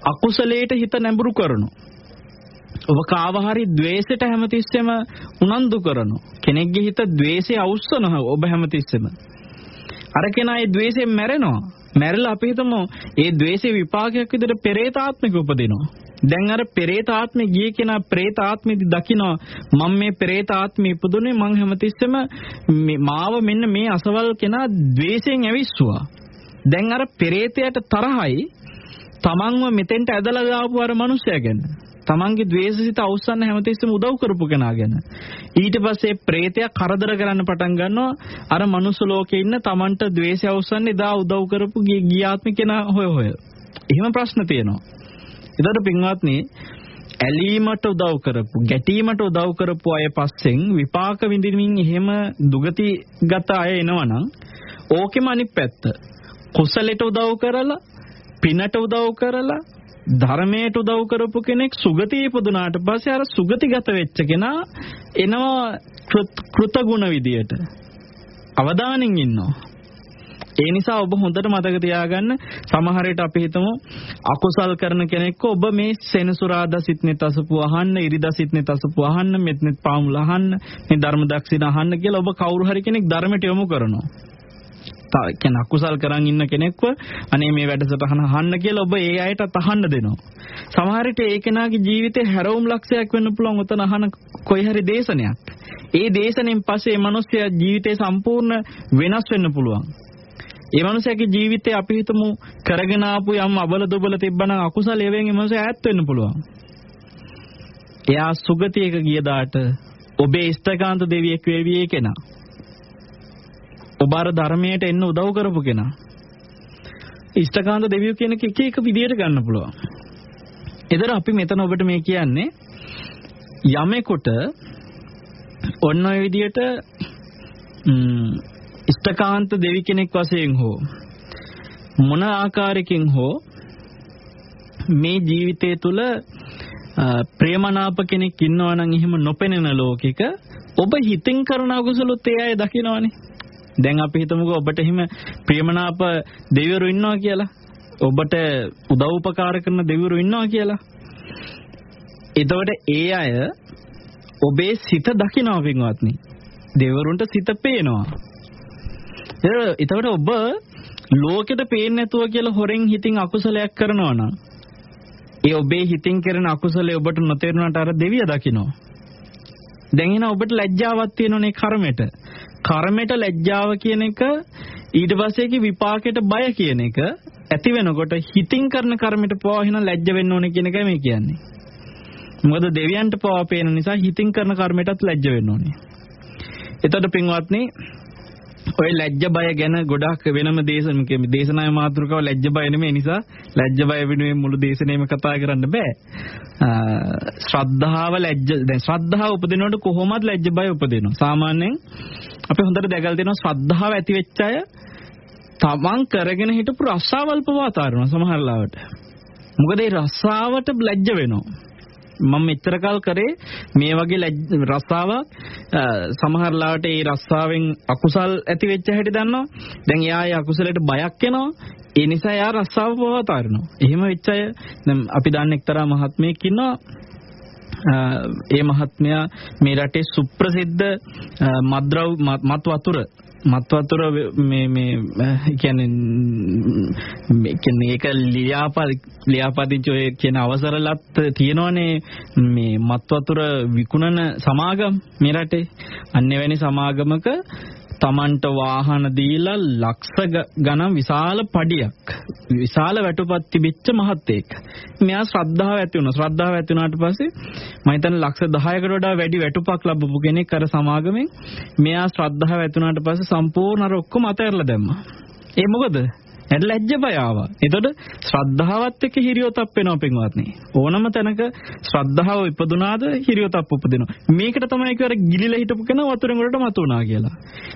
අකුසලයට හිත නැඹුරු කරනු. ඔබ කාව හරි द्वේෂයට හැමතිස්සෙම උනන්දු කරනු. කෙනෙක්ගේ හිත द्वේෂේ අවුස්සනවා ඔබ හැමතිස්සෙම. අර කෙනා ඒ द्वේෂයෙන් මැරෙනවා. මැරලා අපි හිතමු ඒ द्वේෂේ විපාකයක් විදිහට පෙරේතාත්මික උපදිනවා. දැන් අර පෙරේත ආත්මේ ගියේ කෙනා പ്രേත ආත්මෙදි දකිනවා මම මේ പ്രേත ආත්මෙ ඉපදුනේ මං හැමතිස්සෙම මාව මෙන්න මේ අසවල් කෙනා द्वේෂයෙන් ඇවිස්සුවා. දැන් අර පෙරේතයට තරහයි තමන්ව මෙතෙන්ට ඇදලා දාපු අර මිනිස්සයා ගැන. තමන්ගේ ද්වේෂසිත අවුස්සන්න හැමතිස්සෙම උදව් කරපු කෙනා ගැන. ඊට පස්සේ ප්‍රේතයා කරදර කරන්න පටන් ගන්නවා අර මනුස්ස ලෝකේ ඉන්න තමන්ට ද්වේෂය අවුස්සන්න එදා උදව් කරපු ගියාත්ම කෙනා හොය හොය. එහෙම ප්‍රශ්න තියෙනවා. ඒතර පින්වත්නි ඇලීමට උදව් කරපු ගැටීමට උදව් කරපු අය පස්සෙන් විපාක විඳින්මින් එහෙම දුගතිගත අය එනවනම් ඕකෙම අනිත් පැත්ත කුසලයට උදව් කරලා පිනට උදව් කරලා ධර්මයට උදව් කරපු කෙනෙක් සුගතිය ඉපදුනාට පස්සේ අර සුගතිගත වෙච්ච කෙනා එනවා කෘතගුණ විදියට. අවදානෙන් ඉන්නවා. ඒ නිසා ඔබ හොඳට මතක තියාගන්න සමහර විට අපි හිතමු අකුසල් කරන කෙනෙක්ව ඔබ මේ සෙනසුරාදා සිත්නෙත් අසපු අහන්න ඉරිදා සිත්නෙත් අසපු අහන්න මෙත්නෙත් පාමුල අහන්න මේ ධර්ම දක්ෂින අහන්න කියලා ඔබ කවුරු හරි කෙනෙක් ධර්මයට යොමු කරනවා. කියන අකුසල් කරන් ඉන්න කෙනෙක්ව අනේ මේ වැඩසටහන අහන්න කියලා ඔබ ඒ අයට අහන්න දෙනවා. සමහර විට ඒ කෙනාගේ ජීවිතේ හැරවුම් ලක්ෂයක් වෙන්න පුළුවන් උතන අහන කොයි හරි දේශනයක්. ඒ දේශනෙන් පස්සේ මේ මිනිස්යා ජීවිතේ සම්පූර්ණ වෙනස් වෙන්න පුළුවන්. ඒ මනුස්සයාගේ ජීවිතේ අපි හිතමු කරගෙන ආපු යම් අබල දුබල තිබ්බනම් අකුසල ඒවෙන් ඒ මනුස්සයා ඈත් වෙන්න පුළුවන්. එයා සුගතියක ගිය දාට ඔබේ ඉෂ්ඨකාන්ත දෙවියෙක් වේවි ඒ කෙනා. ඔබ අර ධර්මයට එන්න උදව් කරපු කෙනා. ඉෂ්ඨකාන්ත දෙවියෝ කියන එක එක එක විදියට ගන්න පුළුවන්. එතන අපි මෙතන ඔබට මේ කියන්නේ යමෙකුට ඔන්න ඔය විදියට ඉෂ්ඨකාන්ත දෙවි කෙනෙක් වශයෙන් හෝ මොන ආකාරයකින් හෝ මේ ජීවිතය තුළ ප්‍රේමනාප කෙනෙක් ඉන්නවා නම් එහෙම නොපෙනෙන ලෝකික ඔබ හිතින් කරන අකුසලොත් ඒ අය දකිනවනේ. දැන් අපි හිතමුකෝ ඔබට එහෙම ප්‍රේමනාප දෙවිවරු ඉන්නවා කියලා. ඔබට උදව් උපකාර කරන දෙවිවරු ඉන්නවා කියලා. එතකොට ඒ අය ඔබේ සිත දකිනවා පින්වත්නි. දෙවිවරුන්ට සිත පේනවා. එතකොට ඔබ ලෝකෙට පේන්නේ නැතුව කියලා හොරෙන් හිතින් අකුසලයක් කරනවා නම් ඒ ඔබේ හිතින් කරන අකුසලයේ ඔබට නොතේරුණාට අර දෙවිය දකිනවා. දැන් එන ඔබට ලැජ්ජාවක් තියෙනනේ කර්මෙට. කර්මෙට ලැජ්ජාව කියන එක ඊට පස්සේකේ විපාකෙට බය කියන එක ඇති වෙනකොට හිතින් කරන කර්මෙට පවා එහෙනම් ලැජ්ජ වෙන්න ඕනේ කියන එකයි මේ කියන්නේ. මොකද දෙවියන්ට පවා පේන නිසා හිතින් කරන කර්මයටත් ලැජ්ජ වෙන්න ඕනේ. එතකොට පින්වත්නි ඔය ලැජ්ජ බය ගැන ගොඩක් වෙනම දේශන දේශනාවේ මාතෘකාව ලැජ්ජ බය නෙමෙයි නිසා ලැජ්ජ බය වෙනුවෙන් මුළු දේශනේම කතා කරන්න බෑ. ශ්‍රද්ධාව ලැජ්ජ දැන් ශ්‍රද්ධාව උපදිනකොට කොහොමද ලැජ්ජ බය උපදිනවා? සාමාන්‍යයෙන් අපි හොඳට දැකලා තියෙනවා ශ්‍රද්ධාව ඇති වෙච්ච අය තමන් කරගෙන හිටපු රස්සාවල් පවා අතාරිනවා සමහර ලාවට. මොකද ඒ රස්සාවට ලැජ්ජ වෙනවා. මම මෙච්චර කල් කරේ මේ වගේ රස්සාවක් සමහර ලාවට ඒ රස්සාවෙන් අකුසල් ඇති වෙච්ච හැටි දන්නවා. දැන් එයා ඒ අකුසලයට බයක් එනවා. ඒ නිසා එයා රස්සාව පවතාරිනවා. එහෙම වෙච්ච අය දැන් අපි දන්න එක්තරා මහත්මයෙක් ඉන්නවා. ඒ මහත්මයා මේ රටේ සුප්‍රසිද්ධ මද්ද්‍රව් මත් වතුර මත් වතුර මේ මේ කියන්නේ කියන්නේ ඒක ලියාපද ලියාපදිංචි ඔය කියන අවසරලත් තියෙනවනේ. මේ මත් වතුර විකුණන සමාගම් මේ රටේ. අන්න එවැනි සමාගමක තමන්ට වාහන දීලා ලක්ෂ ගණන් විශාල පඩියක් විශාල වැටුපක් තිබිච්ච මහත්තයෙක්. මෙයා ශ්‍රද්ධාව ඇති වුණා. ශ්‍රද්ධාව ඇති වුණාට පස්සේ මම හිතන්නේ ලක්ෂ 10කට වඩා වැඩි වැටුපක් ලැබපු කෙනෙක් අර සමාගමෙන් මෙයා ශ්‍රද්ධාව ඇති වුණාට පස්සේ සම්පූර්ණ අර ඔක්කොම අතහැරලා දැම්මා. ඒ මොකද? එයාට ලැජ්ජ බය ආවා. එතකොට ශ්‍රද්ධාවත් එක්ක හිරියොතප් වෙනවා පින්වත්නි. ඕනම තැනක ශ්‍රද්ධාව ඉපදුනාද හිරියොතප් උපදිනවා. මේකට තමයි කියවර ගිලිලා හිටපු කෙනා වතුරෙන් උඩට මතු වුණා කියලා.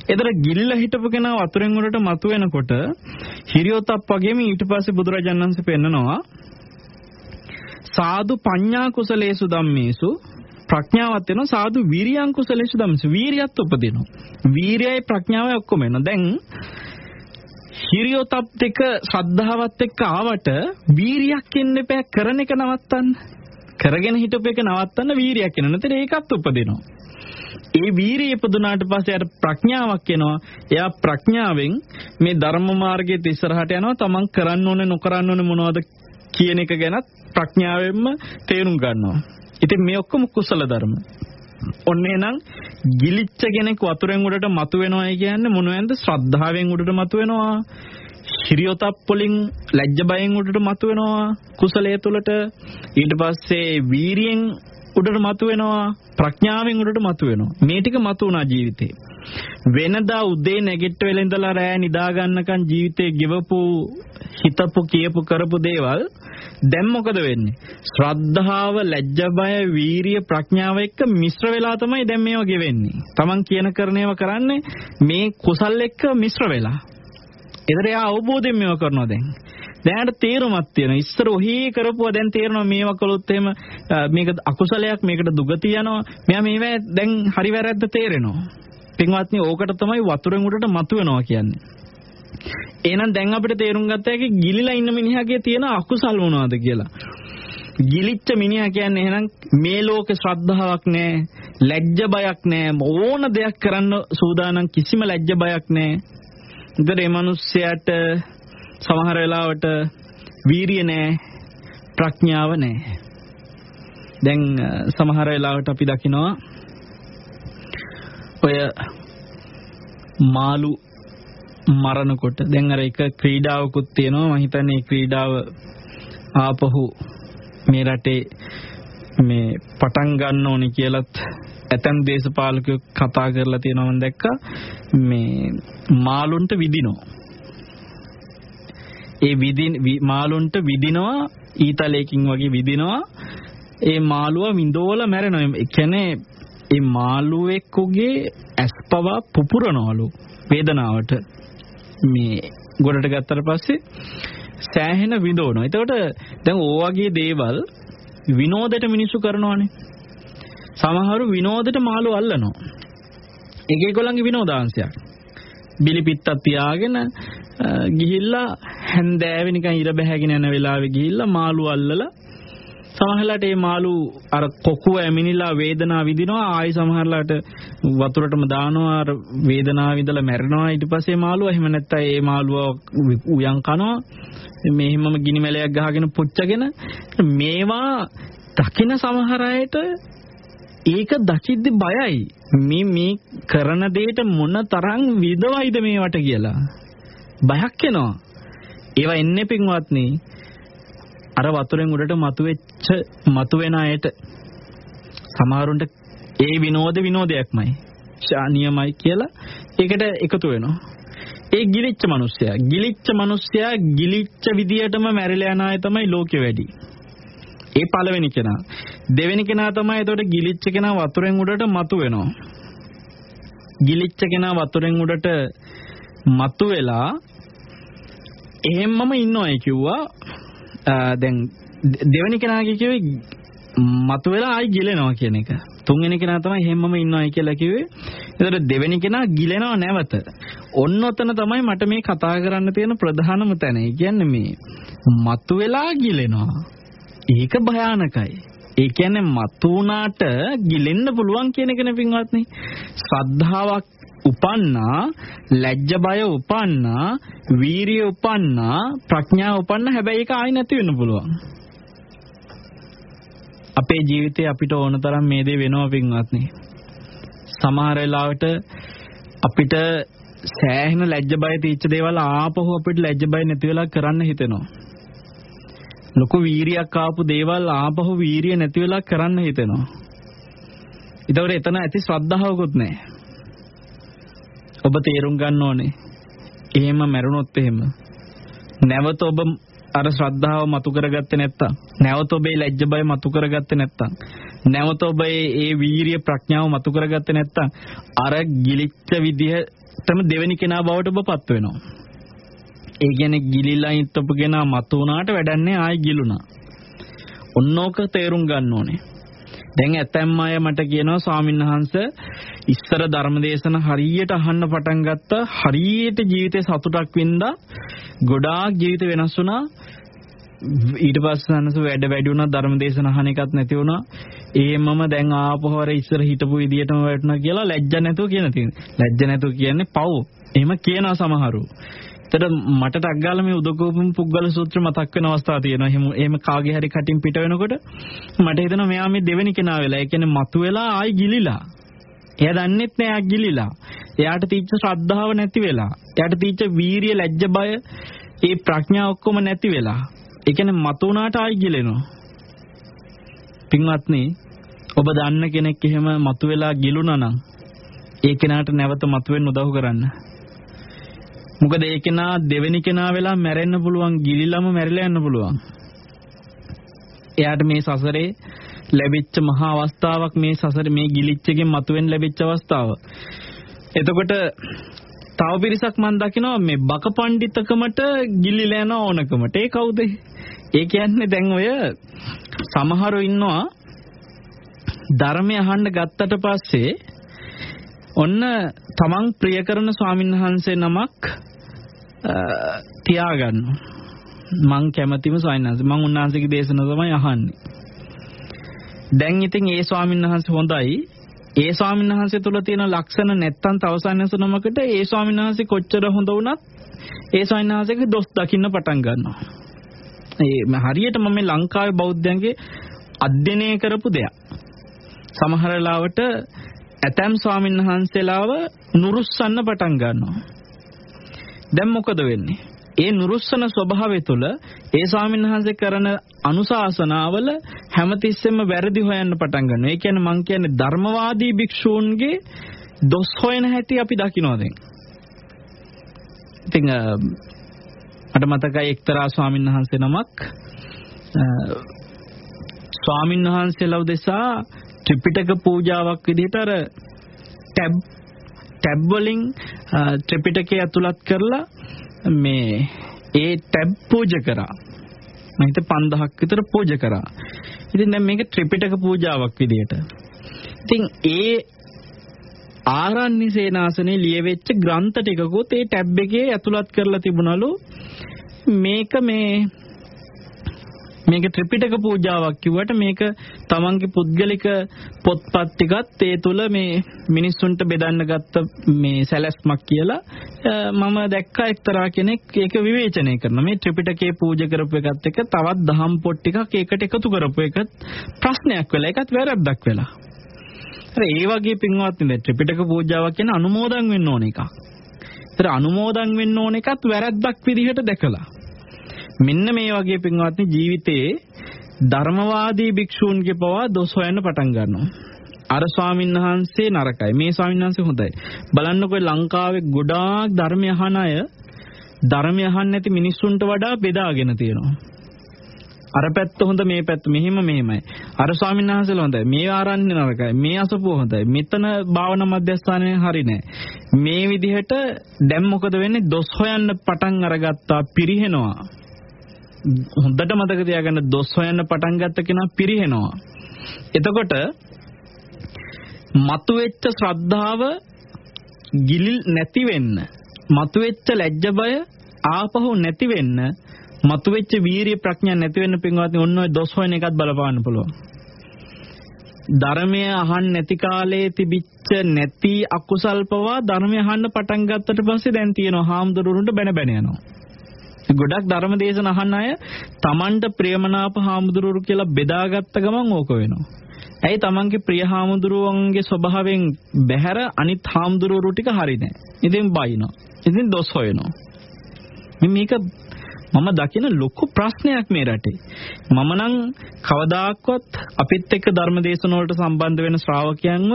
එතකොට ගිලිලා හිටපු කෙනා වතුරෙන් උඩට මතු වෙනකොට හිරියොතප් වගේම ඊට පස්සේ බුදුරජාණන් වහන්සේ පෙන්නනවා සාදු පඤ්ඤා කුසලේසු ධම්මේසු ප්‍රඥාවත් වෙනවා සාදු වීරියං කුසලේසු ධම්මේසු වීරියත් උපදිනවා. වීරියයි ප්‍රඥාවයි ඔක්කොම එනවා. දැන් හිරියොතප් දෙක ශ්‍රද්ධාවත් එක්ක ආවට වීරියක් එන්න එපා කරන එක නවත්තන්න. කරගෙන හිටපු එක නවත්තන්න වීරියක් එන. නැත්නම් ඒකත් උපදිනවා. ඒ වීරිය ඉපදුනාට පස්සේ අර ප්‍රඥාවක් එනවා. එයා ප්‍රඥාවෙන් මේ ධර්ම මාර්ගයේ ඉස්සරහට යනවා. තමන් කරන්න ඕනේ නොකරන්න ඕනේ මොනවද කියන එක ගැනත් ප්‍රඥාවෙන්ම තේරුම් ගන්නවා. ඉතින් මේ ඔක්කොම කුසල ධර්ම. ඔන්නේ නම් ගිලිච්ච කෙනෙක් වතුරෙන් උඩට මතු වෙනවයි කියන්නේ මොනවද ශ්‍රද්ධාවෙන් උඩට මතු වෙනවා. හිරියොතප් වලින් ලැජ්ජ බයෙන් උඩට මතු වෙනවා. කුසලයේ තුලට. ඊට පස්සේ වීරියෙන් උඩට මතු වෙනවා. ප්‍රඥාවෙන් උඩට මතු වෙනවා. මේ ටික මතු වුණා ජීවිතේ. වෙනදා උදේ නැගිට වෙලා ඉඳලා රෑ නිදා ගන්නකන් ජීවිතේ ගෙවපු හිතපු කියපු කරපු දේවල් දැන් මොකද වෙන්නේ? ශ්‍රද්ධාව, ලැජ්ජ බය, වීරිය, ප්‍රඥාව එක්ක මිශ්‍ර වෙලා තමයි දැන් මේවා ගෙවෙන්නේ. Taman කියන කරන ඒවා කරන්නේ මේ කුසල් එක්ක මිශ්‍ර වෙලා. ඒතර එයා අවබෝධයෙන් මේවා කරනවා දැන්. දැනට තේරුමක් තියෙනවා. ඉස්සර ඔහි කරපුවා දැන් තේරෙනවා මේවා කළොත් එහෙම මේක අකුසලයක් මේකට දුගතිය යනවා. මෙයා මේවා දැන් හරි වැරද්ද තේරෙනවා. පින්වත්නි ඕකට තමයි වතුරෙන් උඩට මතුවෙනවා කියන්නේ. එහෙනම් දැන් අපිට තේරුම් ගත්ත හැකි ගිලිලා ඉන්න මිනිහාගේ තියෙන අකුසල් මොනවද කියලා. ගිලිච්ච මිනිහා කියන්නේ එහෙනම් මේ ලෝකේ ශ්‍රද්ධාවක් නැහැ, ලැජ්ජ බයක් නැහැ, ඕන දෙයක් කරන්න සූදානම් කිසිම ලැජ්ජ බයක් නැහැ. ඉතින් මේ මිනිස්සයාට සමහර වෙලාවට වීරිය නැහැ, ප්‍රඥාව නැහැ. දැන් සමහර වෙලාවට අපි දකිනවා ඔය මාළු මරනකොට. දැන් අර එක ක්‍රීඩාවකුත් තියෙනවා. මම හිතන්නේ මේ ක්‍රීඩාව ආපහු මේ රටේ මේ පටන් ගන්න ඕනේ කියලත් ඇතැම් දේශපාලකයෝ කතා කරලා තියෙනවා මම දැක්කා. මේ මාළුන්ට විදිනවා ඒ විදින මාළුන්ට විදිනවා ඊතලයකින් වගේ විදිනවා ඒ මාළුවා විඳෝල මැරෙනවා. ඒ කියන්නේ ඒ මාළුවෙකුගේ ඇස්පවා පුපුරනවලු වේදනාවට. මේ ගොඩට ගත්තට පස්සේ සෑහෙන විඳවනවා. එතකොට දැන් ඕ වගේ දේවල් විනෝදයට මිනිස්සු කරනවානේ. සමහරු විනෝදයට මාළු අල්ලනවා. එක ඒගොල්ලන්ගේ විනෝදාංශයක්. බිලි පිත්තක් තියාගෙන ගිහිල්ලා හැන්දෑවේ නිකන් ඉර බැහැගෙන යන වෙලාවේ ගිහිල්ලා මාළු අල්ලලා සමහරලාට මේ මාළු අර කොකුව ඇමිනිලා වේදනාව විඳිනවා. ආයි සමහරලාට වතුරටම දානවා අර වේදනාව විඳලා මැරෙනවා. ඊට පස්සේ මාළුවා එහෙම නැත්නම් ඒ මාළුවා උයන් කනවා. මේ හිමම ගිනි මැලයක් ගහගෙන පුච්චගෙන මේවා දකින සමහර අයට ඒක දකිද්දි බයයි. මේ මේ කරන දෙයට මොන තරම් විදවයිද මේවට කියලා. බයක් එනවා. ඒවා එන්නේ පින්වත්නි අර වතුරෙන් උඩට මතුවෙච්ච මතුවෙන අයට සමහරුන්ට ඒ විනෝද විනෝදයක්මයි ශානියමයි කියලා ඒකට එකතු වෙනවා. ඒ ගිලිච්ච මිනිස්සයා ගිලිච්ච මිනිස්සයා ගිලිච්ච විදියටම මැරිලා යන අය තමයි ලෝකෙ වැඩි. ඒ පළවෙනි කෙනා. දෙවෙනි කෙනා තමයි එතකොට ගිලිච්ච කෙනා වතුරෙන් උඩට මතු වෙනවා. ගිලිච්ච කෙනා වතුරෙන් උඩට මතු වෙලා එහෙම්මම ඉන්නවයි කිව්වා දැන් දෙවෙනි කෙනාගේ කිව්වේ මතුවෙලා ආයි ගිලෙනවා කියන එක. තුන්වෙනි කෙනා තමයි හැමම ඉන්නවයි කියලා කිව්වේ. ඒතර දෙවෙනි කෙනා ගිලෙනව නැවත. ඔන්න ඔතන තමයි මට මේ කතා කරන්න තියෙන ප්‍රධානම තැන. ඒ කියන්නේ මේ මතුවෙලා ගිලෙනවා. ඒක භයානකයි. ඒ කියන්නේ මතු වුණාට ගිලෙන්න පුළුවන් කියන එකනේ පින්වත්නි. ශ්‍රද්ධාවක් උපන්නා ලැජ්ජ බය උපන්නා වීරිය උපන්නා ප්‍රඥාව උපන්නා හැබැයි ඒක ආයි නැති වෙන්න පුළුවන්. අපේ ජීවිතේ අපිට ඕන තරම් මේ දේ වෙනවා පින්වත්නි. සමහර වෙලාවට අපිට සෑහෙන ලැජ්ජ බය තීච්ච දේවල් ආපහු අපිට ලැජ්ජ බය නැති වෙලා කරන්න හිතෙනවා. ලොකු වීරියක් ආපු දේවල් ආපහු වීරිය නැති වෙලා කරන්න හිතෙනවා. ඒතකොට එතන ඇති ශ්‍රද්ධාවකුත් නැහැ. ඔබ තේරුම් ගන්න ඕනේ. එහෙම මැරුණොත් එහෙම නැවත ඔබ අර ශ්‍රද්ධාව මතු කරගත්තේ නැත්තම් නැවත ඔබේ ලැජ්ජ බය මතු කරගත්තේ නැත්තම් නැවත ඔබ ඒ වීරිය ප්‍රඥාව මතු කරගත්තේ නැත්තම් අර ගිලිච්ච විදිහටම දෙවෙනි කෙනා බවට ඔබපත් වෙනවා. ඒ කියන්නේ ගිලිලා ඉන්නපු කෙනා මතු වුණාට වැඩන්නේ ආයි ගිලුණා. ඔන්නෝක තේරුම් ගන්න ඕනේ. දැන් ඇතැම් අය මට කියනවා ස්වාමින්වහන්ස ඉස්සර ධර්මදේශන හරියට අහන්න පටන් ගත්තා හරියට ජීවිතේ සතුටක් වින්දා ගොඩාක් ජීවිත වෙනස් වුණා ඊට පස්සේ අනස වැඩ වැඩි වුණා ධර්මදේශන අහන එකත් නැති වුණා ඒමම දැන් ආපහු අර ඉස්සර හිටපු විදියටම වැටුණා කියලා ලැජ්ජ නැතුව කියන තියෙනවා ලැජ්ජ නැතුව කියන්නේ පව් එහෙම කියනවා සමහරු එතකොට මට ටග්ගාල මේ උදකෝපම පුද්ගල සූත්‍ර මතක් වෙන අවස්ථා තියෙනවා. එහෙම එහෙම කාගේ හරි කටින් පිට වෙනකොට මට හිතෙනවා මෙයා මේ දෙවෙනි කෙනා වෙලා. ඒ කියන්නේ මතුවෙලා ආයි ගිලිලා. එයා දන්නෙත් නෑ එයා ගිලිලා. එයාට තීච්ච ශ්‍රද්ධාව නැති වෙලා. එයාට තීච්ච වීරිය ලැජ්ජ බය ඒ ප්‍රඥා ඔක්කොම නැති වෙලා. ඒ කියන්නේ මතු වුණාට ආයි ගිලෙනවා. පින්වත්නි ඔබ දන්න කෙනෙක් එහෙම මතුවෙලා ගිලුණා නම් ඒ කෙනාට නැවත මතුවෙන්න උදව් කරන්න. මොකද ඒ කෙනා දෙවෙනි කෙනා වෙලා මැරෙන්න පුළුවන් ගිලිලම මැරිලා යන්න පුළුවන්. එයාට මේ සසරේ ලැබිච්ච මහා අවස්ථාවක් මේ සසරේ මේ ගිලිච්ච එකෙන් මතුවෙන්න ලැබිච්ච අවස්ථාව. එතකොට තව පිරිසක් මම දකිනවා මේ බක පඬිතකමට ගිලිලා යන ඕනකමට. ඒ කවුද? ඒ කියන්නේ දැන් ඔය සමහරව ඉන්නවා ධර්මය අහන්න ගත්තට පස්සේ ඔන්න තමන් ප්‍රිය කරන ස්වාමීන් වහන්සේ නමක් තියාගන්න. මං කැමතිම ස්වාමීන් වහන්සේ මං උන්වහන්සේගේ දේශන තමයි අහන්නේ. දැන් ඉතින් ඒ ස්වාමීන් වහන්සේ හොඳයි. ඒ ස්වාමීන් වහන්සේ තුල තියෙන ලක්ෂණ නැත්තම් තව සම්නසනමකට ඒ ස්වාමීන් වහන්සේ කොච්චර හොඳ වුණත් ඒ ස්වාමීන් වහන්සේගේ දොස් දකින්න පටන් ගන්නවා. ඒ හරියට මම මේ ලංකාවේ බෞද්ධයන්ගේ අධ්‍යයනය කරපු දෙයක්. සමහර ලාවට ඇතැම් ස්වාමීන් වහන්සේලාව නුරුස්සන්න පටන් ගන්නවා. දැන් මොකද වෙන්නේ? ඒ නුරුස්සන ස්වභාවය තුළ ඒ ස්වාමීන් වහන්සේ කරන අනුශාසනාවල හැමතිස්සෙම වැරදි හොයන්න පටන් ගන්නවා. ඒ කියන්නේ මං කියන්නේ ධර්මවාදී භික්ෂූන්ගේ දොස් හොයන හැටි අපි දකිනවා දැන්. ඉතින් මට මතකයි එක්තරා ස්වාමීන් වහන්සේ නමක් ස්වාමීන් වහන්සේලා උදෙසා ත්‍රිපිටක පූජාවක් විදිහට අර ටැබ් ටැබ් වලින් ත්‍රිපිටකය ඇතුළත් කරලා මේ ඒ ටැබ් පූජ කරා. මම හිත 5000ක් විතර පූජ කරා. ඉතින් දැන් මේක ත්‍රිපිටක පූජාවක් විදිහට. ඉතින් ඒ ආරණ්‍ය සේනාසනේ ලියවෙච්ච ග්‍රන්ථ ටිකකුත් ඒ ටැබ් එකේ ඇතුළත් කරලා තිබුණලු මේක මේ මේක ත්‍රිපිටක පූජාවක් කිව්වට මේක තමන්ගේ පුද්ගලික පොත්පත් ටිකත් ඒ තුල මේ මිනිස්සුන්ට බෙදන්න ගත්ත මේ සැලැස්මක් කියලා මම දැක්කා එක්තරා කෙනෙක් ඒක විවේචනය කරන මේ ත්‍රිපිටකයේ පූජා කරපු එකත් එක්ක තවත් දහම් පොත් ටිකක් ඒකට එකතු කරපු එකත් ප්‍රශ්නයක් වෙලා ඒකත් වැරද්දක් වෙලා. අර ඒ වගේ පින්වත්නි ත්‍රිපිටක පූජාවක් කියන අනුමෝදන් වෙන්න ඕන එකක්. ඒතර අනුමෝදන් වෙන්න ඕන එකත් වැරද්දක් විදිහට දැකලා. මෙන්න මේ වගේ පින්වත්නි ජීවිතයේ ධර්මවාදී භික්ෂූන්ගේ පවා දොස් හොයන්න පටන් ගන්නවා. අර ස්වාමීන් වහන්සේ නරකයි. මේ ස්වාමීන් වහන්සේ හොඳයි. බලන්නකෝ ලංකාවේ ගොඩාක් ධර්මය අහන අය ධර්මය අහන්නේ නැති මිනිස්සුන්ට වඩා බෙදාගෙන තියෙනවා. අර පැත්ත හොඳ මේ පැත්ත මෙහෙම මෙහෙමයි. අර ස්වාමීන් වහන්සේලා හොඳයි. මේ ආරණ්‍ය නරකයි. මේ අසපුව හොඳයි. මෙතන භාවනා මධ්‍යස්ථානය හරි නෑ. මේ විදිහට දැන් මොකද වෙන්නේ? දොස් හොයන්න පටන් අරගත්තා පිරිහෙනවා. හොඳට මතක තියාගන්න දොස් හොයන්න පටන් ගත්ත කෙනා පිරිහෙනවා. එතකොට මතුවෙච්ච ශ්‍රද්ධාව ගිලිල් නැති වෙන්න, මතුවෙච්ච ලැජ්ජ බය ආපහු නැති වෙන්න, මතුවෙච්ච වීරිය ප්‍රඥා නැති වෙන්න පින්වත්නි ඔන්න ඔය දොස් හොයන එකත් බලපාන්න පුළුවන්. ධර්මය අහන්න නැති කාලේ තිබිච්ච නැති අකුසල් පවා ධර්මය අහන්න පටන් ගත්තට පස්සේ දැන් තියෙනවා හාමුදුරුවන්ට බැන බැන යනවා. ගොඩක් ධර්ම දේශන අහන්න අය Tamanට ප්‍රියමනාප හාමුදුරුවෝ කියලා බෙදාගත්ත ගමන් ඕක වෙනවා. ඇයි Tamanගේ ප්‍රිය හාමුදුරුවන්ගේ ස්වභාවයෙන් බැහැර අනිත් හාමුදුරුවෝ ටික හරි නෑ. ඉතින් බයිනවා. ඉතින් දොස් හොයනවා. මේක මම දකින ලොකු ප්‍රශ්නයක් මේ රටේ. මම නම් කවදාක්වත් අපිත් එක්ක ධර්ම දේශන වලට සම්බන්ධ වෙන ශ්‍රාවකයන්ව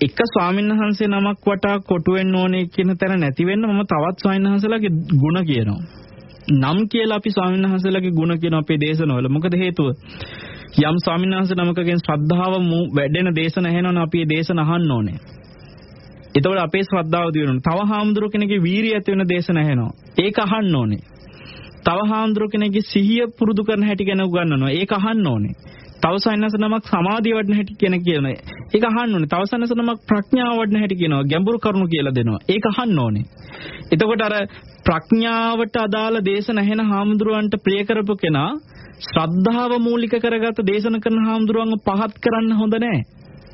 එක ස්වාමීන් වහන්සේ නමක් වටා කොටු වෙන්න ඕනේ කියන තැන නැති වෙන්න මම තවත් ස්වාමීන් වහන්සේලාගේ ಗುಣ කියනවා. නම් කියලා අපි ස්වාමීන් වහන්සේලාගේ ಗುಣ කියන අපේ දේශනවල. මොකද හේතුව? යම් ස්වාමීන් වහන්සේ නමකගෙන් ශ්‍රද්ධාව වැඩෙන දේශන ඇහෙනවනම් අපි ඒ දේශන අහන්න ඕනේ. එතකොට අපේ ශ්‍රද්ධාව දියුණුන. තව හාමුදුරුව කෙනෙක්ගේ වීරිය ඇති වෙන දේශන ඇහෙනවා. ඒක අහන්න ඕනේ. තව හාමුදුරුව කෙනෙක්ගේ සිහිය පුරුදු කරන හැටි ගැන උගන්වනවා. ඒක අහන්න ඕනේ. තව සයනස නමක් සමාධිය වඩන හැටි කියන කියන ඒක අහන්න ඕනේ. තව සයනස නමක් ප්‍රඥාව වඩන හැටි කියනවා. ගැඹුරු කරුණු කියලා දෙනවා. ඒක අහන්න ඕනේ. එතකොට අර ප්‍රඥාවට අදාළ දේශන ඇහෙන හාමුදුරුවන්ට ප්‍රිය කරපු කෙනා ශ්‍රද්ධාව මූලික කරගත දේශන කරන හාමුදුරුවන්ව පහත් කරන්න හොඳ නැහැ.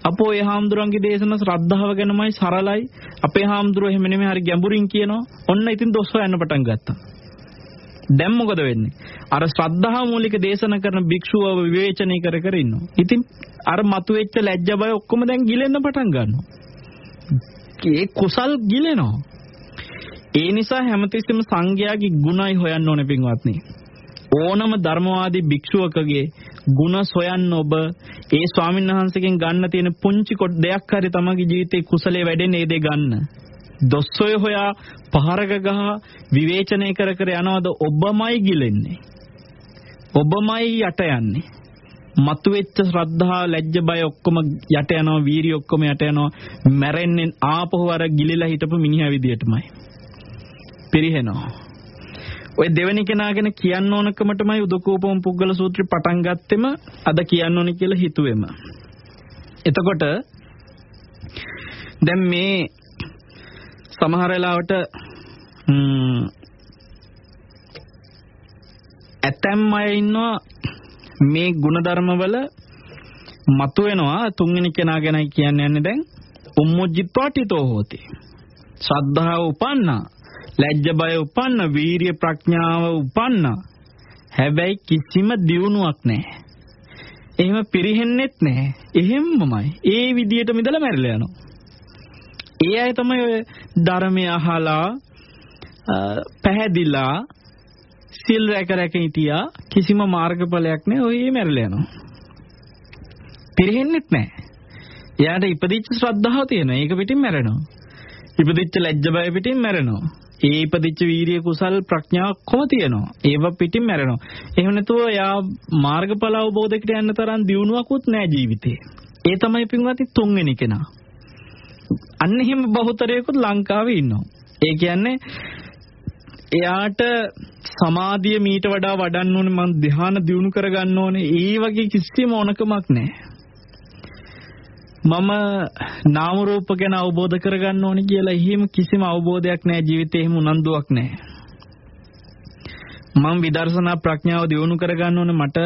අපෝ ඒ හාමුදුරන්ගේ දේශන ශ්‍රද්ධාව ගැනමයි සරලයි අපේ හාමුදුරුවෝ එහෙම නෙමෙයි හරි ගැඹුරින් කියනවා ඔන්න ඉතින් දොස් හොයන්න පටන් ගත්තා දැන් මොකද වෙන්නේ? අර ශ්‍රද්ධා මූලික දේශන කරන භික්ෂුවව විවේචනය කර කර ඉන්නවා. ඉතින් අර මතුවෙච්ච ලැජ්ජ බය ඔක්කොම දැන් ගිලෙන්න පටන් ගන්නවා. ඒ කුසල් ගිලෙනවා. ඒ නිසා හැමතිස්සෙම සංඝයාගේ ගුණයි හොයන්න ඕනේ පින්වත්නි. ඕනම ධර්මවාදී භික්ෂුවකගේ ಗುಣ සොයන්න ඔබ ඒ ස්වාමීන් වහන්සේගෙන් ගන්න තියෙන පුංචි කොට දෙයක් හරි තමගේ ජීවිතේ කුසලයේ වැඩෙන්නේ ඒ දේ ගන්න. දොස්සොය හොයා පහරක ගහ විවේචනය කර කර යනවද ඔබමයි ගිලෙන්නේ. ඔබමයි යට යන්නේ. මතුවෙච්ච ශ්‍රද්ධා ලැජ්ජ බය ඔක්කොම යට යනවා වීරිය ඔක්කොම යට යනවා මැරෙන්නේ ආපහු අර ගිලිලා හිටපු මිනිහා විදියටමයි පිරිහෙනවා ඔය දෙවෙනි කෙනාගෙන කියන්න ඕනකමටමයි උදකෝපම පුද්ගල සූත්‍රය පටන් ගත්තෙම අද කියන්න ඕනේ කියලා හිතුවෙම එතකොට දැන් මේ සමහර වෙලාවට ඇතැම් අය ඉන්නවා මේ ಗುಣධර්මවල මතුවෙනවා. තුන්වෙනි කෙනා ගැනයි කියන්න යන්නේ දැන් උම්මුජ්ජිත්වාටිතෝ හෝති. ශ්‍රද්ධාව උපන්නා ලැජ්ජ බය උපන්න වීරිය ප්‍රඥාව උපන්නා. හැබැයි කිසිම දියුණුවක් නැහැ. එහෙම පිරෙහෙන්නෙත් නැහැ. එහෙම්මමයි. ඒ විදියට මිදලා මැරිලා යනවා. ඒ අය තමයි ඔය ධර්මය අහලා පැහැදිලා සිල් රැක රැක හිටියා කිසිම මාර්ගඵලයක් නැහැ ඔය මැරිලා යනවා. පිරෙහෙන්නෙත් නැහැ. එයාට ඉපදිච්ච ශ්‍රද්ධාව තියෙනවා. ඒක පිටින් මැරෙනවා. ඉපදිච්ච ලැජ්ජ බය පිටින් මැරෙනවා. ඒ ඉපදිච්ච වීරිය කුසල් ප්‍රඥාව කොම තියෙනවා. ඒව පිටින් මැරෙනවා. එහෙම නැතුව එයා මාර්ගඵල අවබෝධයකට යන්න තරම් දියුණුවකුත් නැහැ ජීවිතේ. ඒ තමයි පින්වත්නි තුන්වෙනි කෙනා. අන්න එහෙම බහුතරයකුත් ලංකාවේ ඉන්නවා. ඒ කියන්නේ එයාට සමාධිය මීට වඩා වඩන්න ඕනේ මං ධ්‍යාන දියුණු කරගන්න ඕනේ. ඒ වගේ කිසිම ඕනකමක් නැහැ. මම නාම රූප ගැන අවබෝධ කරගන්න ඕනේ කියලා එහෙම කිසිම අවබෝධයක් නැහැ. ජීවිතේ එහෙම උනන්දුවක් නැහැ. මම විදර්ශනා ප්‍රඥාව දියුණු කරගන්න ඕනේ. මට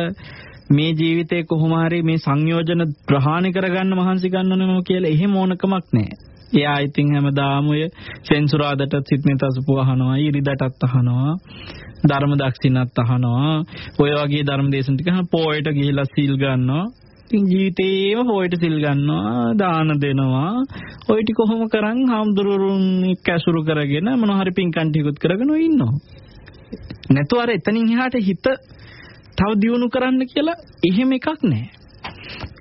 මේ ජීවිතේ කොහොම හරි මේ සංයෝජන ප්‍රහාණය කරගන්න මහන්සි ගන්න ඕනේ කියලා එහෙම ඕනකමක් නැහැ. එයා ඉතින් හැමදාම ඔය සෙන්සුරාදට සිත්නේ තසපුව අහනවා ඉරිදටත් අහනවා ධර්ම දක්ෂිනත් අහනවා. ඔය වගේ ධර්ම දේශන ටික පොයට ගිහිලා සීල් ගන්නවා. ඉතින් ජීවිතේම පොයට සිල් ගන්නවා දාන දෙනවා. ඔය ටික කොහොම කරන් හාමුදුරුවරුන් කැසුරු කරගෙන මොන හරි පින්කම් ටිකුත් කරගෙන ඉන්නවා. නැතු අර එතනින් එහාට හිත තව දියුණු කරන්න කියලා එහෙම එකක් නැහැ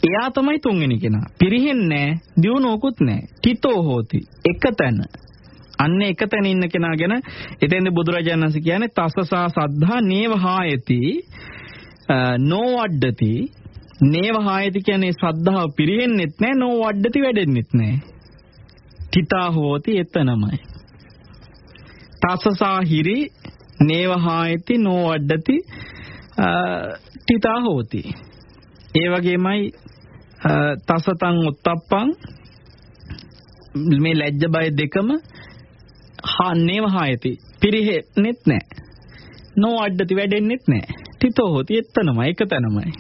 එයා තමයි තුන්වෙනි කෙනා. පිරිහෙන්නේ දියුණුවකුත් නැහැ. තිතෝ හෝති. එකතැන. අන්න එකතැන ඉන්න කෙනා ගැන එතෙන්ද බුදුරජාණන් වහන්සේ කියන්නේ තසසා සද්ධා නේවහායති නොවඩ්ඩති නේවහායති කියන්නේ ශ්‍රද්ධාව පිරෙන්නෙත් නැහැ නොවඩ්ඩති වැඩෙන්නෙත් නැහැ. තිතා හෝති එතනමයි. තසසා හිරි නේවහායති නොවඩ්ඩති තිතා හෝති. ඒ වගේමයි තසතං උත්තප්පං මේ ලැජ්ජ බය දෙකම හන්නේව හායති පිරිහෙන්නෙත් නැහැ නෝ අඩ්ඩති වැඩෙන්නෙත් නැහැ තිතෝ හොති එතනමයි එක තැනමයි.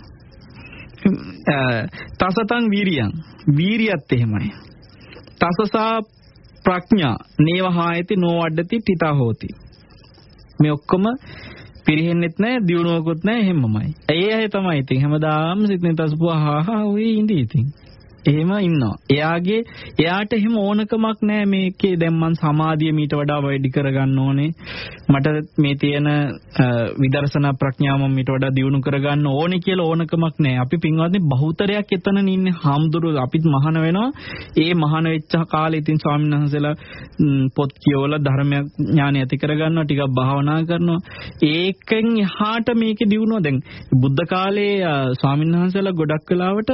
තසතං වීරියං. වීරියත් එහෙමයි. තසසා ප්‍රඥා නේව හායති නෝ අඩ්ඩති තිතා හොති. මේ ඔක්කොම පිරෙහෙන්නෙත් නැහැ දියුණුවකුත් නැහැ එහෙමමයි. ඒ අය තමයි ඉතින් හැමදාම සිතෙන් තසපුවා හා හා ඔය ඉඳී ඉතින්. එහෙම ඉන්නවා. එයාගේ එයාට එහෙම ඕනකමක් නැහැ මේකේ දැන් මං සමාධිය මීට වඩා වැඩි කරගන්න ඕනේ. මට මේ තියෙන විදර්ශනා ප්‍රඥාව මම මීට වඩා දියුණු කරගන්න ඕනේ කියලා ඕනකමක් නැහැ. අපි පින්වත්නි බහුතරයක් එතන ඉන්නේ හාමුදුරුවෝ අපිත් මහාන වෙනවා. ඒ මහාන වෙච්ච කාලේ ඉතින් ස්වාමීන් වහන්සේලා පොත් කියවලා ධර්ම ඥානය ඇති කරගන්නවා ටිකක් භාවනා කරනවා. ඒකෙන් එහාට මේකේ දියුණුව දැන් බුද්ධ කාලේ ස්වාමීන් වහන්සේලා ගොඩක් වෙලාවට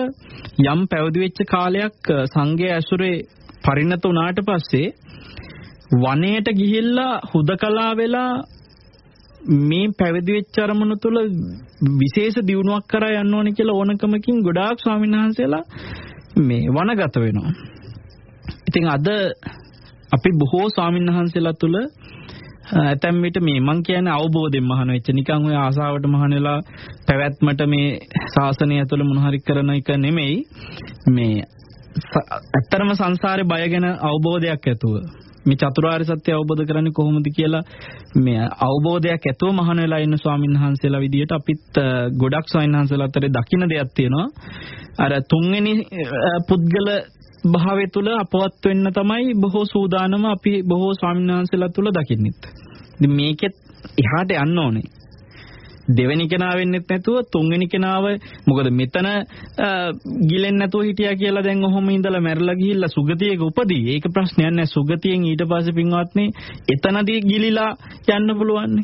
යම් පැවිදි වෙච්ච කාලයක් සංඝය ඇසුරේ පරිණත වුණාට පස්සේ වනයේට ගිහිල්ලා හුදකලා වෙලා මේ පැවිදි වෙච්ච අරමුණු තුල විශේෂ දියුණුවක් කරා යන්න ඕනේ කියලා ඕනකමකින් ගොඩාක් ස්වාමීන් වහන්සේලා මේ වනගත වෙනවා. ඉතින් අද අපි බොහෝ ස්වාමීන් වහන්සේලා තුල ඇතැම් විට මේ මං කියන්නේ අවබෝධයෙන් මහාන වෙච්ච නිකන් ඔය ආසාවට මහාන වෙලා පැවැත්මට මේ ශාසනය ඇතුළ මොන හරි කරන එක නෙමෙයි මේ ඇත්තරම සංසාරේ බය ගැන අවබෝධයක් ඇතුව මේ චතුරාර්ය සත්‍ය අවබෝධ කරන්නේ කොහොමද කියලා මේ අවබෝධයක් ඇතුව මහාන වෙලා ඉන්න ස්වාමීන් වහන්සේලා විදියට අපිත් ගොඩක් ස්වාමීන් වහන්සේලා අතරේ දකින්න දෙයක් තියෙනවා අර තුන්වෙනි පුද්ගල භාවය තුල අපවත් වෙන්න තමයි බොහෝ සූදානම අපි බොහෝ ස්වාමීන් වහන්සේලා තුල දකින්නෙත්. ඉතින් මේකෙත් එහාට යන්න ඕනේ. දෙවෙනි කෙනා වෙන්නෙත් නැතුව තුන්වෙනි කෙනාව මොකද මෙතන ගිලෙන්නේ නැතුව හිටියා කියලා දැන් ඔහොම ඉඳලා මැරලා ගිහිල්ලා සුගතියක උපදී. ඒක ප්‍රශ්නයක් නෑ. සුගතියෙන් ඊට පස්සේ පින්වත්නි එතනදී ගිලිලා යන්න පුළුවන්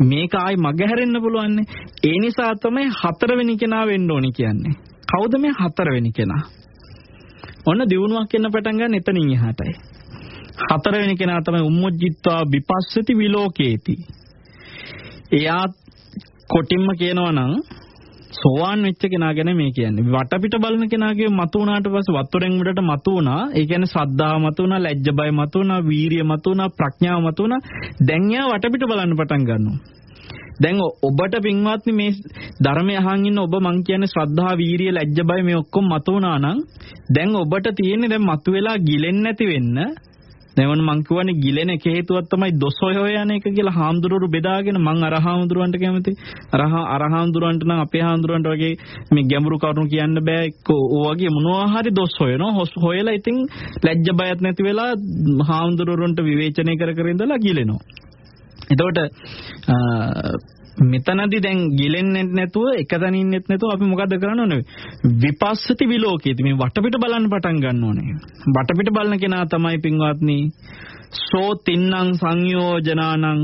මේක ආයි මගහැරෙන්න පුළුවන් ඒ නිසා තමයි හතරවෙනි කෙනා වෙන්න ඕනි කියන්නේ. කවුද මේ හතරවෙනි කෙනා? ඔන්න දිනුවක් වෙන්න පටන් ගන්න එතනින් එහාටයි. හතරවෙනි කෙනා තමයි උම්මුජ්ජිත්වා විපස්සති විලෝකේති. එයා කොටින්ම කියනවා නම් සෝවාන් වෙච්ච කෙනා ගැන මේ කියන්නේ. වටපිට බලන කෙනාගේ මතු වුණාට පස්සේ වතුරෙන් උඩට මතු වුණා. ඒ කියන්නේ සද්ධාව මතු වුණා, ලැජ්ජ බය මතු වුණා, වීරිය මතු වුණා, ප්‍රඥාව මතු වුණා. දැන් එයා වටපිට බලන්න පටන් ගන්නවා. දැන් ඔබට පින්වත්නි මේ ධර්මය අහන් ඉන්න ඔබ මං කියන්නේ ශ්‍රද්ධා වීරිය ලැජ්ජ බය මේ ඔක්කොම මතු වුණා නම් දැන් ඔබට තියෙන්නේ දැන් මතුවෙලා ගිලෙන්නේ නැති වෙන්න දැන් මං කියවනේ ගිලෙන එක හේතුවක් තමයි දොස් හොය හොය යන එක කියලා හාමුදුරුවෝ බෙදාගෙන මං අරහාමුදුරුවන්ට කැමති. අරහ අරහාමුදුරුවන්ට නම් අපේ හාමුදුරුවන්ට වගේ මේ ගැඹුරු කරුණු කියන්න බෑ. එක්ක ඕ වගේ මොනවා හරි දොස් හොයනවා හොයලා ඉතින් ලැජ්ජ බයත් නැති වෙලා හාමුදුරුවන්ට විවේචනය කර කර ඉඳලා ගිලෙනවා. එතකොට මෙතනදී දැන් ගිලෙන්නේ නැතුව එකතැන ඉන්නෙත් නැතුව අපි මොකද්ද කරන්න ඕනේ? විපස්සති විලෝකේති මේ වටපිට බලන්න පටන් ගන්න ඕනේ. වටපිට බලන කෙනා තමයි පින්වත්නි සෝ තින්නම් සංයෝජනානං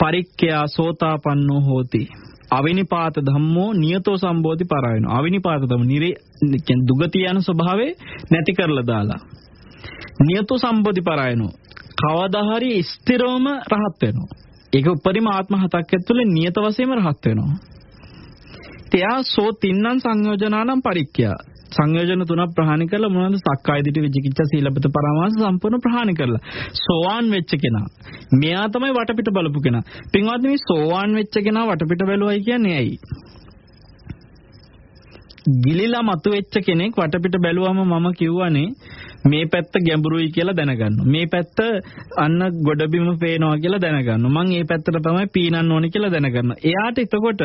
පරික්ඛයා සෝතාපන්නෝ හෝති. අවිනිපාත ධම්මෝ නියතෝ සම්බෝධි පරායනෝ. අවිනිපාත ධම්ම නිරේ දුගතිය යන ස්වභාවය නැති කරලා දාලා. නියතෝ සම්බෝධි පරායනෝ. කවදා හරි ස්ථිරවම රහත් වෙනවා. ඒක උපරිම ආත්ම හතක් ඇතුළේ නියත වශයෙන්ම රහත් වෙනවා. එයා සෝ තින්නම් සංයෝජනානම් පරික්ඛ්‍යා. සංයෝජන තුනක් ප්‍රහාණය කරලා මොනවද? සක්කාය දිට්ඨි විචිකිච්ඡා සීලබත පරමාස සම්පූර්ණ ප්‍රහාණය කරලා. සෝවාන් වෙච්ච කෙනා. මෙයා තමයි වටපිට බලපු කෙනා. පින්වත්නි මේ සෝවාන් වෙච්ච කෙනා වටපිට බැලුවයි කියන්නේ ඇයි? ගිලිලා මතුවෙච්ච කෙනෙක් වටපිට බැලුවම මම කිව්වනේ මේ පැත්ත ගැඹුරුයි කියලා දැනගන්න. මේ පැත්ත අන්න ගොඩබිම පේනවා කියලා දැනගන්න. මං මේ පැත්තට තමයි පීනන්න ඕනේ කියලා දැනගන්න. එයාට එතකොට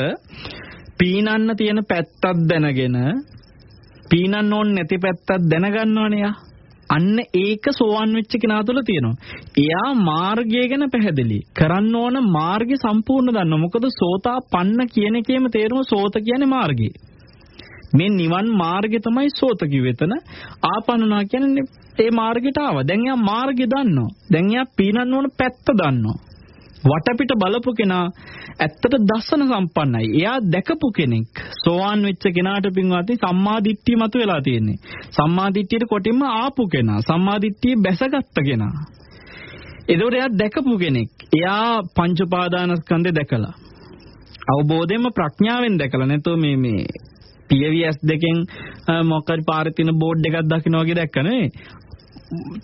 පීනන්න තියෙන පැත්තක් දැනගෙන පීනන්න ඕනේ නැති පැත්තක් දැනගන්නවනේ යා. අන්න ඒක සෝවන් වෙච්ච කෙනා තුළ තියෙනවා. එයා මාර්ගය ගැන පැහැදිලි. කරන්න ඕන මාර්ගය සම්පූර්ණ දන්නවා. මොකද සෝතා පන්න කියන එකේම තේරුම සෝත කියන්නේ මාර්ගය. මේ නිවන් මාර්ගය තමයි සෝත කිව්වෙතන ආපන්නා කියන්නේ ඒ මාර්ගයට ආවා. දැන් එයා මාර්ගය දන්නවා. දැන් එයා පීනන්න ඕන පැත්ත දන්නවා. වටපිට බලපු කෙනා ඇත්තට දස්සන සම්පන්නයි. එයා දැකපු කෙනෙක්. සෝවාන් වෙච්ච කෙනාට පින්වත්නි සම්මාදිට්ඨිය මත වෙලා තියෙන්නේ. සම්මාදිට්ඨියට කොටින්ම ආපු කෙනා. සම්මාදිට්ඨිය බැසගත්ත කෙනා. ඒකෝට එයා දැකපු කෙනෙක්. එයා පංච උපාදානස්කන්ධය දැකලා. අවබෝධයෙන්ම ප්‍රඥාවෙන් දැකලා නැතෝ මේ මේ පියවිස් දෙකෙන් මොකක් හරි පාරේ තියෙන බෝඩ් එකක් දකින්න වගේ දැක්ක නෙවෙයි.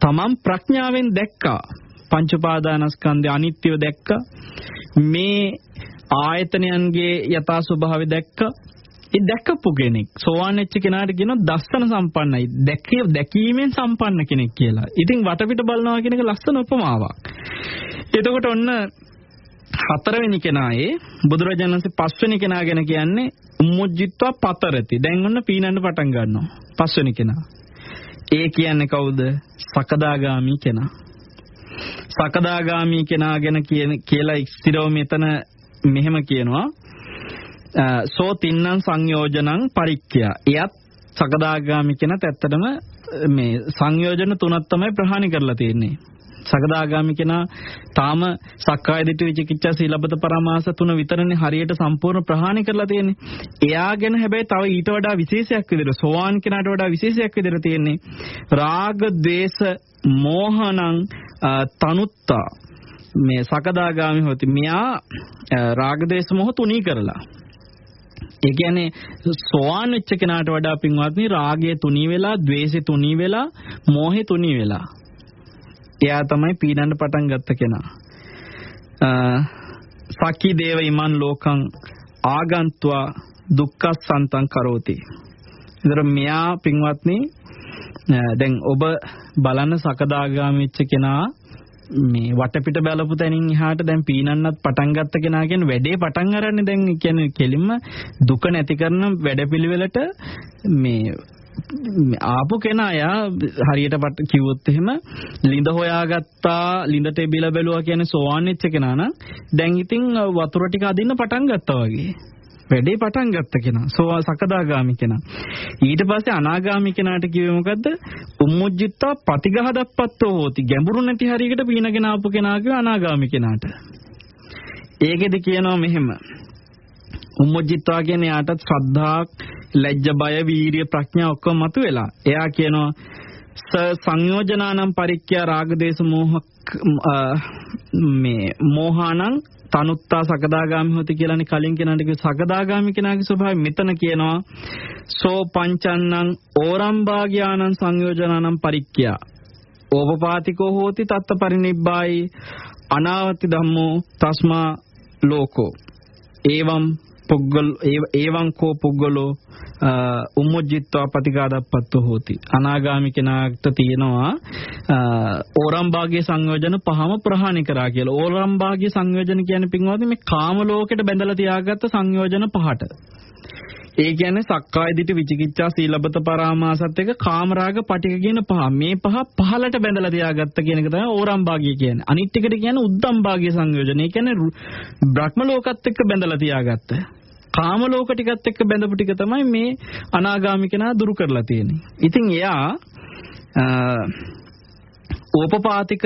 තමන් ප්‍රඥාවෙන් දැක්කා. පංච පාදානස්කන්ධය අනිත්‍යව දැක්කා. මේ ආයතනයන්ගේ යථා ස්වභාවය දැක්කා. ඒ දැකපු කෙනෙක් සෝවාන් වෙච්ච කෙනාට කියනවා දස්සන සම්පන්නයි දැකේ දැකීමෙන් සම්පන්න කෙනෙක් කියලා. ඉතින් වටපිට බලනවා කියන එක ලස්සන උපමාවක්. එතකොට ඔන්න හතරවෙනි කෙනායේ බුදුරජාණන් වහන්සේ පස්වෙනි කෙනා ගැන කියන්නේ උම්මුජ්ජිත්වා පතරති. දැන් ඔන්න පීනන්න පටන් ගන්නවා. පස්වෙනි කෙනා. ඒ කියන්නේ කවුද? සකදාගාමි කෙනා. සකදාගාමි කෙනා ගැන කියන කියලා ස්ථිරව මෙතන මෙහෙම කියනවා. සෝ තින්නම් සංයෝජනං පරික්ඛ්‍යා. එයත් සකදාගාමි කෙනත් ඇත්තටම මේ සංයෝජන තුනක් තමයි ප්‍රහාණය කරලා තියෙන්නේ. සකදාගාමි කෙනා තාම සක්කාය දිට්ඨි විචිකිච්ඡා සීලබ්බත පරමාස තුන විතරනේ හරියට සම්පූර්ණ ප්‍රහාණය කරලා තියෙන්නේ. එයා ගැන හැබැයි තව ඊට වඩා විශේෂයක් විදිහට සෝවාන් කෙනාට වඩා විශේෂයක් විදිහට තියෙන්නේ රාග ద్వේස මෝහණං තනුත්තා. මේ සකදාගාමි හොති. මෙයා රාග දේශ මොහ තුනී කරලා. ඒ කියන්නේ සෝවාන් වෙච්ච කෙනාට වඩා පින්වත්නි රාගය තුනී වෙලා ద్వේෂය තුනී වෙලා මෝහය තුනී වෙලා. එයා තමයි පීඩන්න පටන් ගත්ත කෙනා. සකි දේව ඉමන් ලෝකං ආගන්ත්වා දුක්ඛසන්තං කරෝති. ඉතින් මෙයා පින්වත්නි දැන් ඔබ බලන්න සකදාගාමීච්ච කෙනා මේ වටපිට බැලපු තැනින් එහාට දැන් පීනන්නත් පටන් ගත්ත කෙනා කියන්නේ වැඩේ පටන් අරන්නේ දැන් කියන්නේ කෙලින්ම දුක නැති කරන වැඩපිළිවෙලට මේ ආපු කෙනා යා හරියට පට කිව්වොත් එහෙම ලිඳ හොයාගත්තා ලිඳට බිල බැලුවා කියන්නේ සෝවාන් වෙච්ච කෙනා නම් දැන් ඉතින් වතුර ටික අදින්න පටන් ගත්තා වගේ. වැඩේ පටන් ගත්ත කෙනා සෝවා සකදාගාමි කෙනා. ඊට පස්සේ අනාගාමි කෙනාට කිව්වේ මොකද්ද? උම්මුජ්ජිත්තා පටිඝහදප්පත්තෝ හෝති. ගැඹුරු නැති හරියකට පීනගෙන ආපු කෙනා කිව්ව අනාගාමි කෙනාට. ඒකෙදි කියනවා මෙහෙම. උම්මුජ්ජිත්වා කියන්නේ යාටත් ශ්‍රද්ධා ලැජ්ජ බය වීරිය ප්‍රඥා ඔක්කොම මතුවෙලා. එයා කියනවා ස සංයෝජනානම් පරික්ඛ්‍යා රාගදේශ මෝහ මේ මෝහානං තනුත්තා සකදාගාමි හොති කියලානේ කලින් කෙනාට කිව්ව. සකදාගාමි කෙනාගේ ස්වභාවය මෙතන කියනවා සෝ පංචන්නං ඕරම්භාග්‍යානං සංයෝජනානම් පරික්ඛ්‍යා. ඕපපාතිකෝ හෝති තත්ත පරිනිබ්බායි. අනාවති ධම්මෝ තස්මා ලෝකෝ. ඒවම් පුග්ගල ඒවං කෝ පුග්ගලෝ උම්මුජ්ජිත්වා පටිඝාදප්පත්තු හෝති අනාගාමි කෙනාට තියෙනවා ඕරම්භාගයේ සංයෝජන පහම ප්‍රහාණය කරා කියලා. ඕරම්භාගයේ සංයෝජන කියන්නේ පින්වත්නි මේ කාම ලෝකෙට බැඳලා තියාගත්ත සංයෝජන පහට. ඒ කියන්නේ සක්කාය දිට්ඨි විචිකිච්ඡා සීලබත පරාමාසත් එක කාමරාග පටික කියන පහ. මේ පහ පහලට බැඳලා තියාගත්ත කියන එක තමයි ඕරම් භාගය කියන්නේ. අනිත් එකට කියන්නේ උද්දම් භාගය සංයෝජන. ඒ කියන්නේ බ්‍රහ්ම ලෝකත් එක්ක බැඳලා තියාගත්ත. කාම ලෝක ටිකත් එක්ක බැඳපු ටික තමයි මේ අනාගාමි කෙනා දුරු කරලා තියෙන්නේ. ඉතින් එයා ඕපපාතික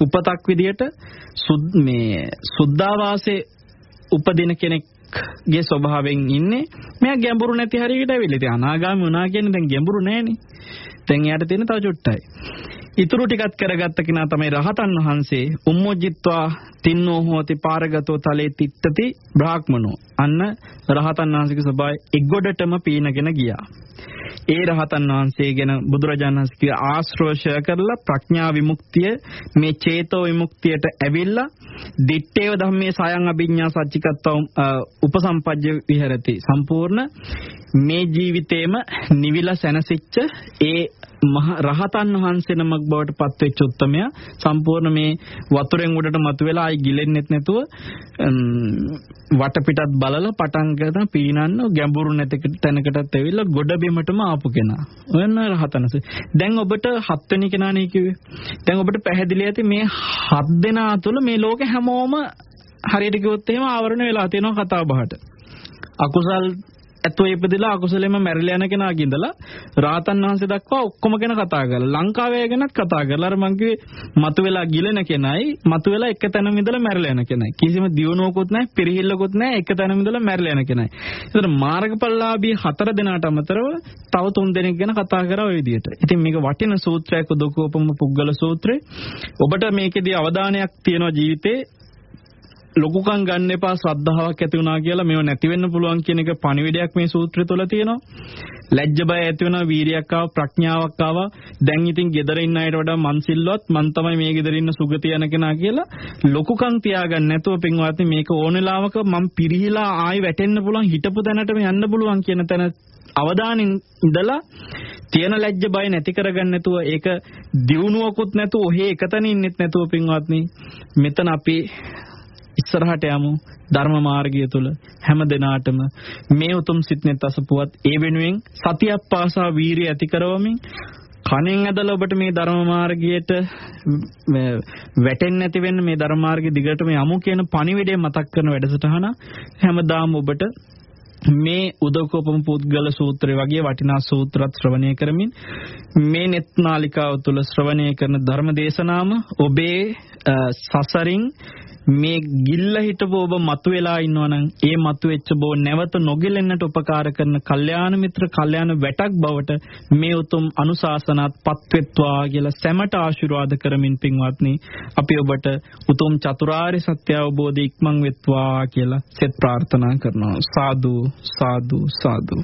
උපතක් විදියට මේ සුද්ධාවාසේ උපදින කෙනෙක් ගේ ස්වභාවයෙන් ඉන්නේ. මෙයා ගැඹුරු නැති හරියට ඇවිල්ලා. ඉතින් අනාගාමී වුණා කියන්නේ දැන් ගැඹුරු නෑනේ. දැන් එයාට තියෙන තව චුට්ටයි. ඉතුරු ටිකත් කරගත්ත කෙනා තමයි රහතන් වහන්සේ. උම්මොජ්ජිත්වා තින්නෝ හෝති පාරගතෝ තලේ තිත්තති බ්‍රාහ්මනෝ. අන්න රහතන් වහන්සේගේ ස්වභාවය එගොඩටම පීනගෙන ගියා. ඒ රහතන් වහන්සේ ගැන බුදුරජාණන් වහන්සේ කිය ආශ්‍රෝෂය කරලා ප්‍රඥා විමුක්තිය මේ චේතෝ විමුක්තියට ඇවිල්ලා දිත්තේව ධම්මේ සයන් අභිඥා සච්චිකත්ව උපසම්පජ්ජ විහෙරති. සම්පූර්ණ මේ ජීවිතේම නිවිලා සැනසෙච්ච ඒ මහ රහතන් වහන්සේ නමක් බවට පත්වෙච්ච උත්තමයා සම්පූර්ණ මේ වතුරෙන් උඩට මතුවෙලා ආයි ගිලෙන්නෙත් නැතුව වටපිටත් බලලා පටන් ගන්න පීනන්න ගැඹුරු නැති තැනකටත් ඇවිල්ලා ගොඩ බිමටම ආපු කෙනා. ඔයන්න රහතන්සේ. දැන් ඔබට හත්වෙනි කෙනානේ කිව්වේ. දැන් ඔබට පැහැදිලි ඇති මේ හත් දෙනා තුළ මේ ලෝකේ හැමෝම හරියට කිව්වොත් එහෙම ආවරණ වෙලා තියෙනවා කතා බහට. අකුසල් ඇතෝ ඉපදිලා අකුසලෙම මැරිලා යන කෙනාගේ ඉඳලා රාතන් වහන්සේ දක්වා ඔක්කොම ගැන කතා කරලා ලංකාවේ ගැනත් කතා කරලා අර මං කිව්වේ මතුවෙලා ගිලෙන කෙනයි මතුවෙලා එක තැනම ඉඳලා මැරිලා යන කෙනයි. කිසිම දියුණුවකුත් නැහැ පිරිහිල්ලකුත් නැහැ එක තැනම ඉඳලා මැරිලා යන කෙනයි. ඒතර මාර්ගඵලලාභී හතර දෙනාට අමතරව තව තුන් දෙනෙක් ගැන කතා කරා ওই විදිහට. ඉතින් මේක වටින සූත්‍රයක් උදකෝපම පුද්ගල සූත්‍රේ. ඔබට මේකෙදී අවධානයක් තියෙනවා ජීවිතේ. ලොකුකම් ගන්න එපා ශ්‍රද්ධාවක් ඇති වුණා කියලා මේව නැති වෙන්න පුළුවන් කියන එක පණිවිඩයක් මේ සූත්‍රය තුළ තියෙනවා. ලැජ්ජ බය ඇති වෙනවා වීරියක් ආව ප්‍රඥාවක් ආව දැන් ඉතින් ගෙදර ඉන්න අයට වඩා මං සිල්වත් මං තමයි මේ ගෙදර ඉන්න සුගතිය යන කෙනා කියලා ලොකුකම් තියාගන්න නැතුව පින්වත්නි මේක ඕනෙලාවක මං පිරිහිලා ආයි වැටෙන්න පුළුවන් හිටපු තැනටම යන්න පුළුවන් කියන තැන අවදානින් ඉඳලා තියෙන ලැජ්ජ බය නැති කරගන්න නැතුව ඒක දියුණුවකුත් නැතුව ඔහේ එකතන ඉන්නෙත් නැතුව පින්වත්නි මෙතන අපි ඉස්සරහට යමු. ධර්ම මාර්ගය තුල හැම දිනාටම මේ උතුම් සිත්නෙත් අසපුවත් ඒ වෙනුවෙන් සතියක් පාසා වීරිය ඇති කරවමින් කණෙන් ඇදලා ඔබට මේ ධර්ම මාර්ගයට වැටෙන්නේ නැති වෙන්න මේ ධර්ම මාර්ගය දිගටම යමු කියන පණිවිඩය මතක් කරන වැඩසටහන හැමදාම ඔබට මේ උදකෝපම පුද්ගල සූත්‍රය වගේ වටිනා සූත්‍රත් ශ්‍රවණය කරමින් මේ net නාලිකාව තුල ශ්‍රවණය කරන ධර්ම දේශනාම ඔබේ සසරින් මේ ගිල්ල හිටපු ඔබ මතුවලා ඉන්නවනම් ඒ මතුවෙච්ච බෝ නැවත නොගිලෙන්නට උපකාර කරන කල්යාණ මිත්‍ර කල්යාණ වැටක් බවට මේ උතුම් අනුශාසනාත් පත්වෙත්වා කියලා සැමට ආශිර්වාද කරමින් පින්වත්නි අපි ඔබට උතුම් චතුරාර්ය සත්‍ය අවබෝධය ඉක්මන් වෙත්වා කියලා සෙත් ප්‍රාර්ථනා කරනවා. සාදු සාදු සාදු.